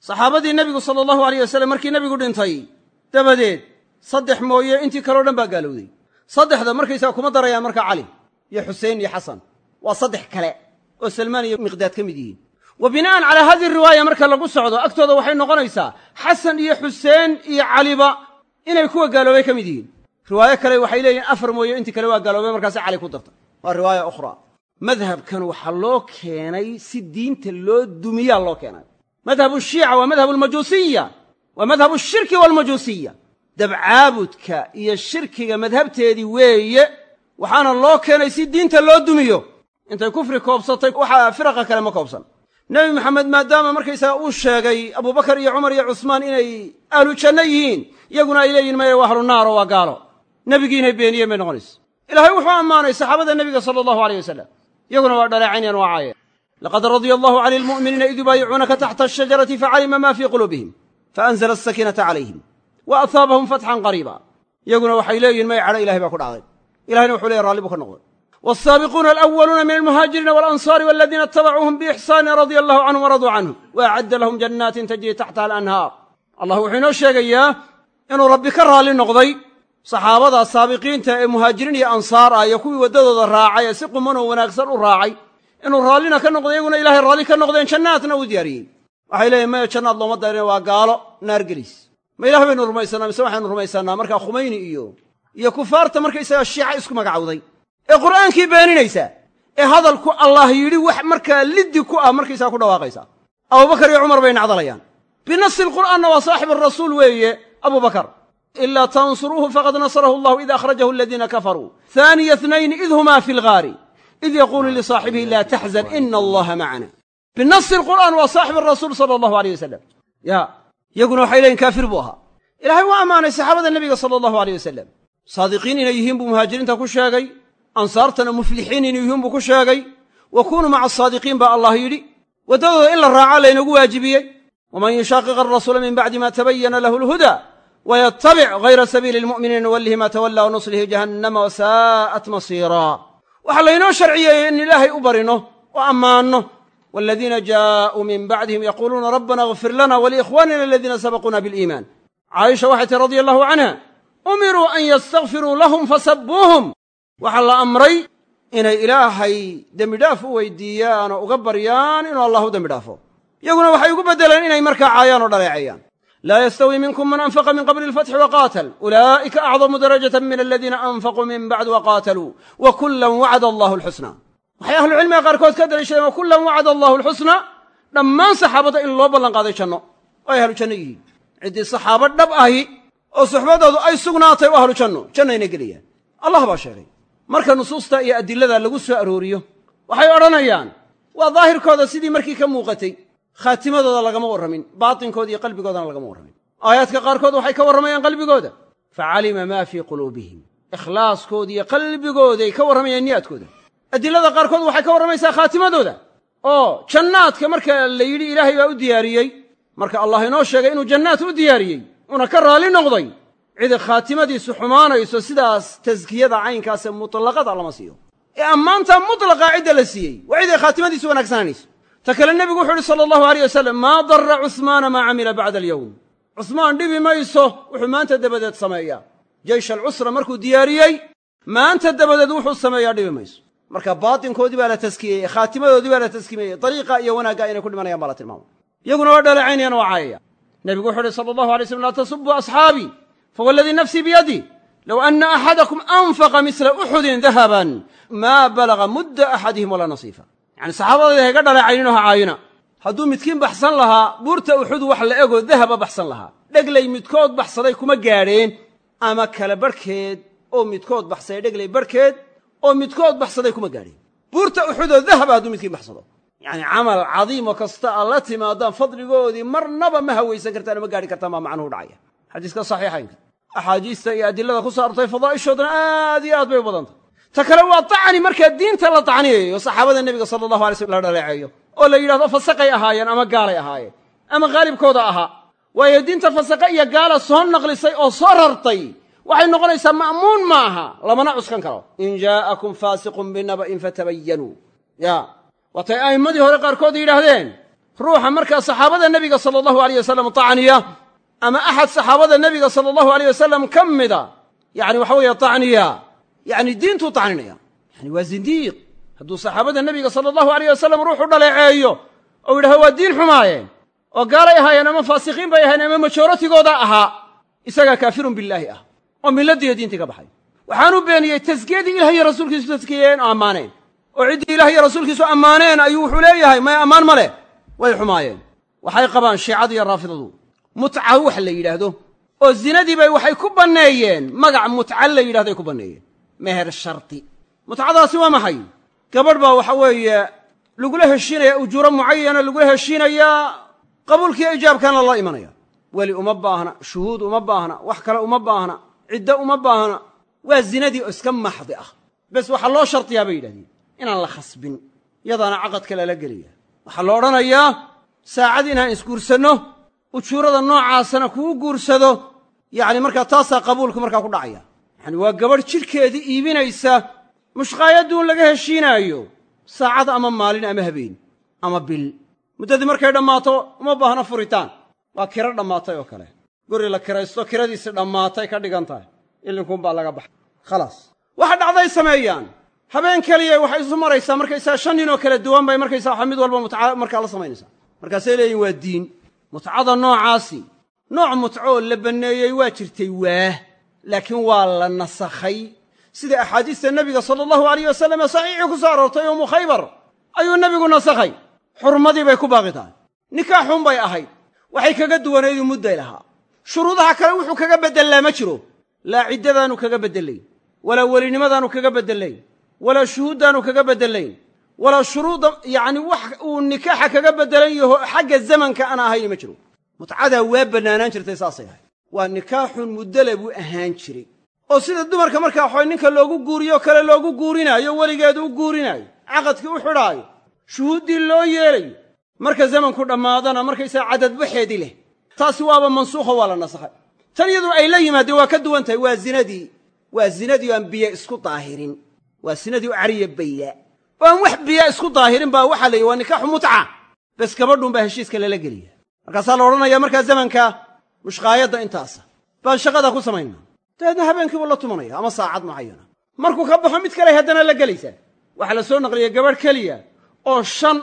Saxaabadii nebigu sala allahu alayh wasallam markii nebigu dhintay dabadeed saddex mooye intii kaleo dhan baa gaalowday. Saddexda markaysaga kuma darayaan markaa cali iyo xusein iyo xasan. Waa saddex kale oo salmaan iyo miqdaad ka mid yihiin. Wa bina'an calaa hadihi riwaaya marka lagu socdo agtooda waxay noqonaysaa xasan iyo xuseen iyo caliba inay kuwa gaaloobay ka mid yihiin riwaayo kale waxay leeyihiin afar mooye intii kale waa gaaloobay markaasi cali ku darta. Waa riwaaya ukhraa. Madhabkan waxaa loo keenay si diinta loo dumiyaa loo keenay. Madhabu shiica waa madhabu almajuusiya waa madhabu shirki waalmajuusiya dabcaabudka iyo shirkiga madhabteedii weeye waxaana loo keenay si diinta loo dumiyo. Intay kufri koobsatay waxaa firaqa kale ma koobsan. Nebi maxamed maadaama markaysaga uu sheegay abubakar iyo cumar iyo cusmaan inay ahlu janno yihiin iyaguna ay leeyihiin maya waa ahlu naar oo waa gaalo nebigii inay beeniyeen bay noqonaysa ilaahay wuxuu ammaanay saxaabada nebiga sala allahu aleyh wasalam iyaguna waa dhaleecaynayaan waa caayeen laqad radia allahu cani almu'miniina id yubaayicuunaka taxta ashajarati facalima ma fii quluubihim faanzla asakiinata calayhim wa ahaabahum fatxan qariiba iyaguna waxay leeyihin may cadho ilahay baa ku dhacday ilahayna wuxuu leeyahy raalli buu ka noqday والsaabiquuna alأwaluuna min almuhaajiriina walanصaari waladiina اtabacuuhum biixsaani radia allahu canhum waraduu canhu waacadda lahum jannaatin tajri taxtaha alanhaar allah wuxuu inoo sheegayaa inuu rabbi ka raalli noqday saxaabada saabiqiinta ee muhaajiriin iyo ansaar ah iyo kuwii waddadooda raacay ee si quman oo wanaagsan u raacay inuu raallina ka noqday iyaguna ilahay raalli ka noqdeen jannaatna uu diyaariyey. Waxay leeyihiin maya jannaad looma darin waa gaalo naar gelis. Ma ilah baynu rumaysanaa mise waxaynu rumaysanaa? Markaa khumayni iyo iyo kufaarta markaysaga shiica isku magacowday. Ee qur'aankii beeninaysa ee hadalku allah yidhi wax markaa liddi ku ah markaysaa ku dhawaaqaysa. Abubakar iyo cumar bay nacdalayaan binasi lqur'aanna waa saaxib arasuul weeye abubakar ilaa tansuruuhu faqad nasarahu allahu id akhrajahu aladiina kafaruu haaniya itnayni id humaa fi lgaari id yaquulu lisaaxibihi laa taxzan ina allaha macana binasi lqur'aan waa saaxib arasuul sala allahu aleyh wasalam ya iyaguna waxay leeyihiin kaafir buu ahaa ilahay waa ammaanay saxaabada nebiga sala allahu aleyh wasalam saadiqiin inay yihiin buu muhaajiriinta ku sheegay ansaartana muflixiin inay yihiin buu ku sheegay wa kunuu maca asaadiqiin baa allah yidhi waddadooda in la raaca laynagu waajibiyey waman yushaaqiq arasuula min bacdi ma tabayana lahu lhuda wayatabic hayra sabiili lmu'miniina nuwallihi ma tawalla wa nuslihi jahannama wasaa'at masiiraa waxaa laynoo sharciyeeyey in ilaahay u barino oo ammaanno waladiina jaa'uu min bacdihim yaquuluuna rabbana اغfir lana waliikhwanina aladiina sabaquuna biliimaan caaisha waxay tihi radia allahu canha umiruu an yastakfiruu lahum fasabuuhum waxaa la amray inay ilaahay dembidhaaf u weydiiyaan oo uga baryaan inuu allah u dembi dhaafo iyaguna waxay ugu beddeleen inay markaa caayaan oo laa yastawi minkum man anfaqa min qabli alfatxi waqaatal ulaa'ika acdamu darajatan min aladiina anfaquu min bacd waqaataluu wa kullan wacada allahu alxusna waxay ahlucilmiga qaarkood ka daliishadeen wa kullan wacada allahu alxusna dhammaan saxaabada in loo ballanqaaday janno oo ay ahlu janno yihiin ciddii saxaabo dhab ahi oo suxbadoodu ay sugnaatay u ahlu janno jannayna gelayaan allah baa sheegay marka nusuusta iyo adilada lagu soo arooriyo waxay odhanayaan waa daahirkooda sidii markii ka muuqatay khaatimadooda lagama warramin baatinkooda iyo qalbigoodana lagama warramin. Aayaadka qaarkood waxay ka warramayaan qalbigooda. Facalima maa fii quluubihim. Ikhlaaskooda iyo qalbigooday ka warramayaan niyaadkooda. Adilada qaarkood waxay ka warramaysaa khaatimadooda oo jannaadka marka la yidhi ilaahay baa u diyaariyey marka allah inoo sheegay inuu jannaad u diyaariyey una ka raalli noqday cid khaatimadiisu xumaanayso sidaas taskiyada caynkaasee mutlaqada lama siiyo. Ee ammaanta mutlaqa cidda la siiyey waa ciday khaatimadiisu wanaagsananayso ta kale nebigu wuxu uhi sala allahu aleyh wasalam maa darra cuhmaana maa camila bacda alyowm cusmaan dhibi mayso wuxuu maanta dabadeed sameeyaa. Jeysh alcusra markuu diyaariyey maanta dabadeed wuxuu sameeyaa dhibi mayso. Marka baatinkoodii baa la taskiyeyey khaatimadoodii baa la taskimeeyey dariiqa iyo wanaagga inay ku dhimanayaan baa la tilmaamay. Iyaguna waa dhaleecaynayaan waa caayaya. Nebigu wuxu uhi sala allahu alay slm laa tasubuu asxaabii fawladii nafsii biyadih low ana axadakum anfaqa misla uxudin dahaban maa balaga mudda axadihim walaa nasiifa yacani saxaabadayda hayga dhaleecayninoo ha caayina hadduu midkiin baxsan lahaa buurta uxud wax la egoo dahaba baxsan lahaa. Dheglay midkood baxsaday kuma gaadheen. Ama kala barhkeed oo midkood baxsaday dheglay barhkeed oo midkood baxsaday kuma gaadheen. Buurta uxudoo dahaba hadduu midkiin baxsado. Yacni camal cadiimo kasta aad la timaadaan fadligoodii marnaba ma hawaysan kartaan ma gaadhi kartaan baa macnuhu dhacaya. Xadiiska saxiixaynka. Axaadiista iyo adilada ku saartay fadaa'ishoodana aad iyo aad bay u badantay ta kale waa tacni markaa diinta la tacniyayo saxaabada nebiga sala allahu alay slm la dhaleeceeyo oo la yidhahdo fasaqay ahaayeen ama gaalay ahaayeen ama khaalibkooda ahaa. Waayo diinta fasaqa iyo gaala soo naqlisay oo soo rartay waxay noqonaysaa ma'muun ma aha lamana cuskan karo. In jaa'akum faasiqun binaba'in fatabayanuu ya. Waatay a'immadii hore qaarkood yidhaahdeen ruuxa markaa saxaabada nebiga sala allahu aleyh wasalam tacniya ama axad saxaabada nebiga sala allahu aleyh wasalam ka mida yacni waxa weeye tacniya yacni diintuu tacninaya. Yani waa zindiiq. Hadduu saxaabada nebiga sala allahu aleyh wasalam ruuxu dhaleeceeyo oo yidhahdo waa diin xumaayeen. Oo gaalay ahaayeen ama faasiqiin bay ahayen ama majooratigooda ahaa isagaa kaafirun billaahi ah oo milladiiyo diintii ka baxay. Waxaanuu beeniyey taskiyadii ilah iyo rasuulkiisu taskiyeen oo ammaaneen. Oo ciddii ilah iyo rasuulkiisu ammaaneen ayuu wuxuu leeyahay may ammaan ma leh. Way xumaayeen. Waxay qabaan shiicadu iyo raafidadu. Mutca wax la yidhaahdo oo zinadiibay waxay ku banneeyeen. Magac mutca la yidhahday ku banneeyeen meher sharti. Mutcadaasi waa maxay? Gabadh baa waxa weeye lagula heshiinaya ujuuro mucayana lagula heshiinayaa qabuulkiiyo ijaabkana la imanaya. Weli uma baahna shuhuud uma baahna wax kale uma baahna ciddo uma baahna waa zinadii oo iska maxdi ah. Bes waxaa loo shardiyaa bay yidhahdeen inaan la khasbin yadaana caqadka lala gelaya waxaa la odhanayaa saacad inaan isguursanno ujuurada noocaasana kuu guursado yacni markaa taasaa qabuulku markaa ku dhacaya yacani waa gabadh jidhkeedii iibinaysa mushqaayadduun laga heshiinaayo saacad ama maalin ama habeen ama bil. Muddadii markay dhammaato uma baahna furitaan. Waa kiro dhammaatay oo kale. Guri la kiraysto kiradiisi dhammaatay ka dhigan tahay. Ilinkuunbaa laga baxay. Khalaas. Waxa dhacday sameeyaan. Habeen keliya waxay isu maraysaa markaysaa shan nin oo kala duwan bay markaysaa waxa mid walba mutca markaa la samaynaysaa. Markaasay leeyihiin waa diin. Mutcada noocaasi nooc mutcooo la banneeyey waa jirtay waah laakiin waa la nasakhay. Sida axaadiista nebiga sala allahu alayh wasalam ee saxiixii ku soo aroortay yowmu khaybar ayuu nebigu nasakhay. Xurmadii bay ku baaqi tahay. Nikaaxun bay ahayd. Waxay kaga duwanaydu mudday lahaa. Shuruudaha kale wuxuu kaga beddellaa ma jiro. Laa ciddadaanu kaga beddelayn walaa welinimadaanu kaga beddelayn walaa shuhuuddaanu kaga beddelayn walaa shuruuda yacni wax uu nikaaxa kaga beddelan yaho xagga zamanka aan ahayni ma jiro. Mutcadaa waa bannaanaan jirtay saasay ahayd waa nikaaxun muddale buu ahaan jiray. Oo sida dumarka markaa waxay ninka loogu guuriyo kale loogu guurinaayo weligeedu u guurinaayo caqadkii u xidhaayo. Shuhuuddii loo yeelayo marka zamanku dhammaadana markaysaa cadadbaxeedii leh. Taasi waaba mansuukho waa la nasakhay tan iyadu ay la yimaadeen waa ka duwan tahay waa zinadii waa zinadii aan biyo isku daahirin. Waa sinadii u cariya bayda. Oo aan wax biya isku daahirin baa waxaa la yidhi waa nikaaxu mutca bes gabadhun baa heshiiska lala geliya markaasaa la odhanayaa markaa zamanka mushqaayadda intaasa baan shaqadaa ku samaynaa dabeedna habeenkii buu la tumanaya ama saacad mucayana markuu ka baxo mid kale haddana la gelaysaa waxaa la soo naqliyey gabadh keliya oo shan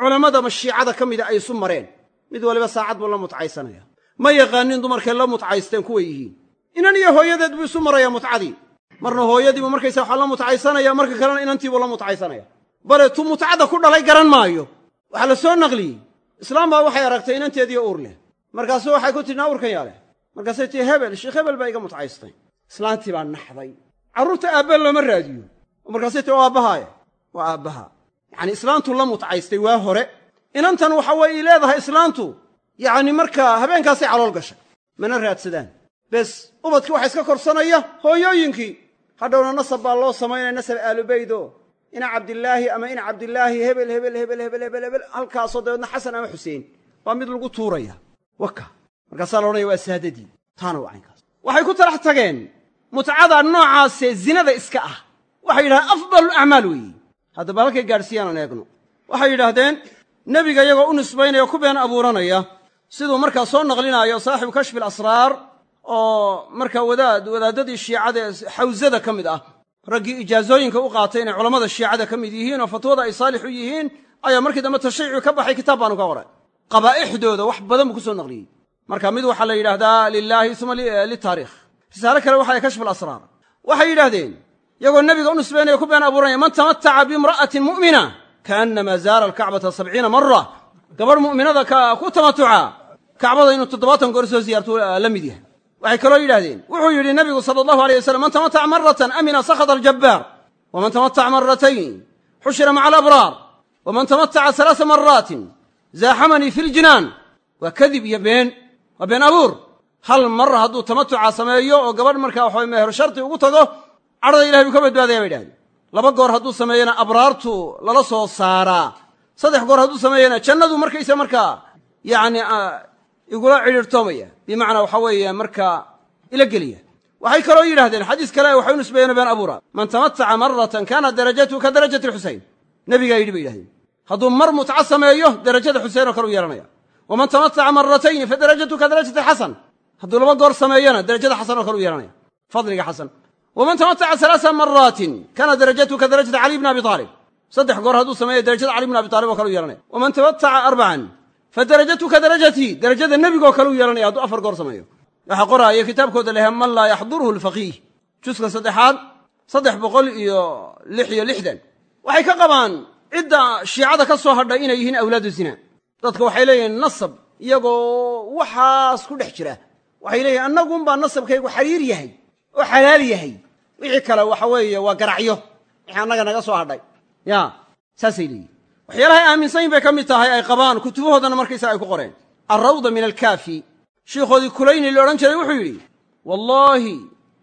culammada mashiicada ka mida ay isu mareen. Mid waliba saacad buu la mutcaysanaya. Ma yaqaanin dumarkay la mutcaysteen kuway yihiin. Inan iyo hooyadeed buu isu marayaa mutcadii marna hooyadiibuu markaysa waxaa la mutcaysanaya marka kalena inantiibuu la mutcaysanaya. Bale tu mutcada ku dhalay garan maayo. Waxaa la soo naqliyey islaam baa waxay aragtay inanteediiyo uur leh markaasu waxay ku tidhi naa uurkan yaa leh markaasay tii hebel sheekh hebel baa iga mutcaystay. Islaantii baa naxday. Carruurta aabbe looma raadiyo. Markaasay tii waa aabbahaaya waa aabbaha yacni islaantu la mutcaystay waa hore. Inantan waxa weeye leedahay islaantu yacni markaa habeenkaasay calool gashay. Mana raadsadaan. Bes ubadkii waxaa iska korsanaya hooyooyinkii. Hadhowna nasab baa loo samaynaya nasab aalubaydo ina cabdilaahi ama ina cabdilaahi hebel hebel hebel hebel hebel hebel halkaasoo dabeedna xasan ama xuseen waa mid lagu tuuraya waka markaasaa la odhanaya waa saadadii. Taana waa caynkaas. Waxay ku talax tageen mutcada noocaasee zinada iska ah. Waxay yidhahdeen afdalu acmaal weeye haddaba halkay gaadhsiiyaan aan eegno. Waxay yidhaahdeen nebiga iyagoo u nisbaynaya ku been abuuranaya siduu markaa soo naqlinaayo saaxibu kashfi alasraar oo markaa wadaad wadaaddadii shiicada ee xawsada ka mid ah. Raggii ijaazooyinka u qaatay inay culammada shiicada ka mid yihiin oo fatwada ay saalix u yihiin ayaa markii dambe tashayuci ka baxay kitaab baanu ka qoray qabaa'ixdooda wax badan buu ku soo naqliyey. Marka mid waxaa la yidhaahdaa lilaahi uma litaarikh risaale kale waxaa kashfu alasraar waxay yidhahdeen iyagoo nebiga u nisbaynaya ku been abuuranaya man tamataca biimra'atin mu'mina kaannamaa zaara alkacbata sabciina mara gabadh mu'minada ku tamatuca. Kacbada inuu toddobaatan goor soo siyaartu la mid yahay. Waxay kaloo yidhahdeen wuxuu yidhi nabigu sala allahu alay wasalam man tamataca maratan amina sakhada aljabbaar. Waman tamataca maratayn xushira maca alabraar. Waman tamataca halaasa maraatin zaaxamanii fi ljinaan waa kadib iyo been waa been abuur hal mar hadduu tamatuca sameeyo oo gabadh markaa waxa meher sharti ugu tago cadhada ilahay buu ka badbaadaya bay idhahdeen laba goor hadduu sameeyana abraartu lala soo saaraa saddex goor hadduu sameeyana jannadu markaysa markaa yacni igula cidhiirtoomaya bimacnaa waxa weeye markaa ila geliya waxay kaloo yidhahdeen xadiis kale waxay u nisbeeyeen been abuura man tamataca maratan kaanat darajatuhu ka darajati lxuseyn nebigaa yidhi bay yidhahdeen hadduu mar mutco sameeyo darajada xuseyn oo kale u yeelanaya. Waman tamataca maratayni fa darajatuhu ka darajati xasan. Hadduu laba goor sameeyona darajada xasan oo kale u yeelanaya. Fadliga xasan. Waman tamataca halaasa maraatin kaana darajatuhu ka darajati cali bni abi aalib saddex goor hadduu sameeyo darajada cali bni abi aalib oo kale u yeelanaya. Waman tamataca arbacan fa darajatu ka darajatii darajada nebigoo kale u yeelanaya hadduu afar goor sameeyo. Waxaa qoraaya kitaabkooda lehe man laa yaxduruhu lfaqiih juska saddexaad saddex boqol iyo ka qabaan cidda shiicada ka soo hadhay inay yihiin awlaadu zina. Dadka waxay leeyihiin nasab iyagoo waxaas ku dhex jira. Waxay leeyihiin annagunbaa nasabkaygu xariir yahay oo xalaal yahay. Wixii kale waxa weeye waa garacyo. Wixii annaga naga soo hadhay. Ya saasay leeyihiin waxyaalahay aaminsan yin bay ka mid tahay ay qabaan kutubahoodana markaysaga ay ku qoreen. Alrawda min alkaafi. Shiikhoodii kulayni la odhan jiray wuxuu yidhi wallaahi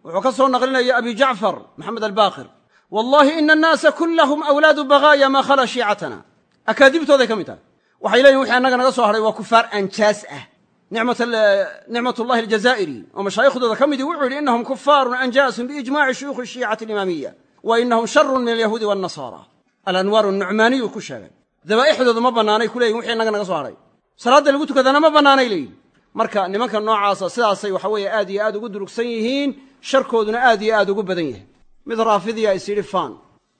wuxuu ka soo naqlinaya abi jacfar maxamed albaaqir wallahi ina annaasa kullahum awlaadu bagaaya maa khala shiicatana akaadibtooday ka mid tahay. Waxay leeyihiin wixii annaga naga soo hadhay waa kufaar anjaas ah. Nicmat ullahi aljazaa'iri. Oo mashaaikhdooda ka midii wuxuu yidhi inahum kufaarun anjaasun biijmaci shuyuukhi shiicati alimaamiya wa inahum sharun min alyahuudi waannasara alanwaaru nucmaaniyu ku sheegay. Dabaa'ixdooda ma bannaanay ku leeyihiin wixii innaga naga soo hadhay salaadda lagu tukadana ma bannaanay leeyihiin marka nimanka noocaasa sidaasay waxa weeye aad iyo aad ugu durugsan yihiin sharkooduna aad iyo aad ugu badan yahay mid raafidiya is yidhi faan.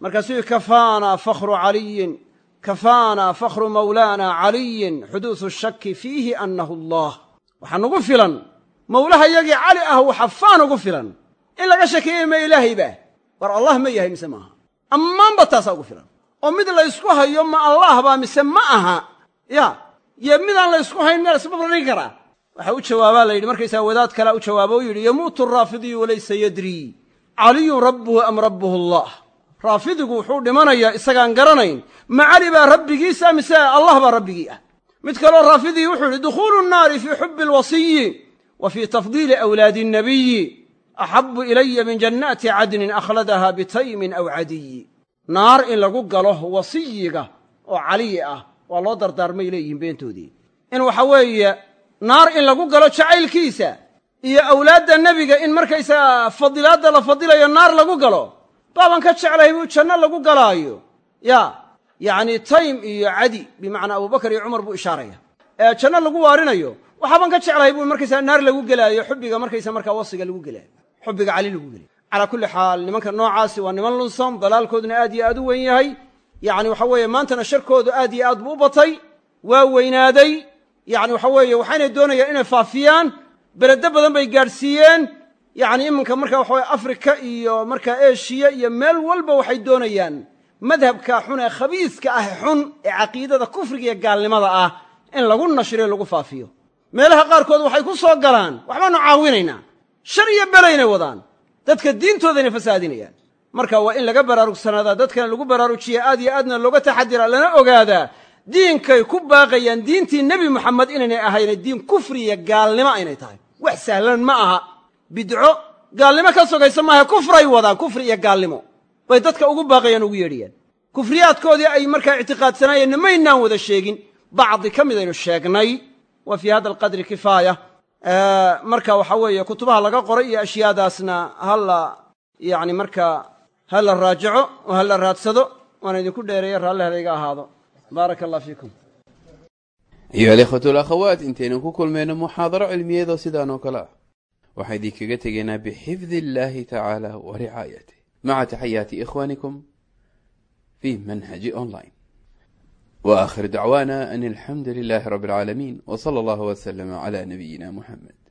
Markaasuu yidhi kafaana fakhru caliyin kafaana fakhru mawlaana caliyin xuduusu shaki fiihi annahu allah. Waxaa nagu filan mawlaha yagii cali ah waxa faan ugu filan. In laga shakeeyey ma ilaahayba war allah ma yahay mise maaha ammaanba taasaa ugu filan. Oo mid laysku hayo ma allah baa mise ma aha? Ya iyo midaan laysku hayn meel isbabladhigi karaa? Waxaa u jawaabaa la yidhi markaysaa wadaad kalea u jawaabo u yidhi yamuutu raafidiyu walaysa yadrii caliyun rabbuhu am rabbuhu allah. Raafidigu wuxuu dhimanayaa isagaan garanayn. Ma cali baa rabbigiisa mise allah baa rabbigii ah? Mid kaloo raafidii wuxuu yidhi dukhuulu nnaari fii xubbi alwasiyi wa fii tafdiili awlaadi nnabiyi. Axabu ilaya min jannaati cadnin akhladaha bitaymin aw cadiyi. Naar in lagu galo wasiyiga oo caliyi ah waa loo dardaarmay leeyihiin beentoodii in waxa weeye naar in lagu galo jacaylkiisa iyo awlaadda nebiga in markaysaga fadilaadda la fadilayo naar lagu galo baaban ka jeclahay buu janno lagu galaayo. Ya yacni taym iyo cadi bimacnaa abubakar iyo cumar buu ishaaraya. Ee janno lagu waarinayo waxaaban ka jeclahay buu markaysaa naar lagu gelaayo xubbiga markaysa markaa wasiga lagu gelaayo xubbiga cali lagu gelayo calaa kulli xaal nimanka noocaasi waa niman lunsan dalaalkooduna aad iyo aad u weyn yahay. Yacni waxa weeye maantana sharkoodu aad iyo aad buu u batay waa weynaaday. Yacni waxa weeye waxaynay doonayaan inay faafiyaan beleddo badan bay gaadhsiiyeen. Yacni iminka marka waxa weye afrika iyo markaa eshiya iyo meel walba waxay doonayaan madhabka xun ee khabiiska ah xun ee caqiidada kufriga iyo gaalnimada ah in lagu nashriyo lagu faafiyo. Meelaha qaarkood waxay ku soo galaan waxbaanu caawinaynaa. Shar iyo belaynay wadaan. Dadka diintoodaynay fasaadinayaan. Marka waa in laga baraarugsanaada dadkana lagu baraarujiya aad iyo aadna looga taxadira lana ogaadaa diinkay ku baaqayaan diintii nebi moxamed inaynay ahayna diin kufriya gaalnimo aynay tahay wax sahlan ma aha. Bidco gaalnimo ka sogaysa maaha kufray wadaan kufri iyo gaalnimo. Bay dadka ugu baaqayaan ugu yeedhiyaan. Kufriyaadkoodii ay markaa ictiqaadsanaayeenna maynaan wada sheegin. Bacdi ka midaynu sheegnay wa fii hada alqadri kifaaya. Marka waxa weeye kutubaha laga qoray iyo ashyaadaasna hala yani markaa ha la raajaco oo ha la raadsado waana idinku dheereeya raalli halayga ahaado. Baaraka allah fiikum ayuha alikhwatu alakhawaat intaynan ku kulmayno muxaadaro cilmiyeedoo sidaan oo kale ah. Waxaan idinkaga tegaynaa bixifdi illaahi tacaala wa ricaayatih maca taxayaati ikhwaanikum fi manhaji online. Wa aakhir dacwaana an alxamdu lilaahi rabbi alcaalamiin w sala allahu wslama cla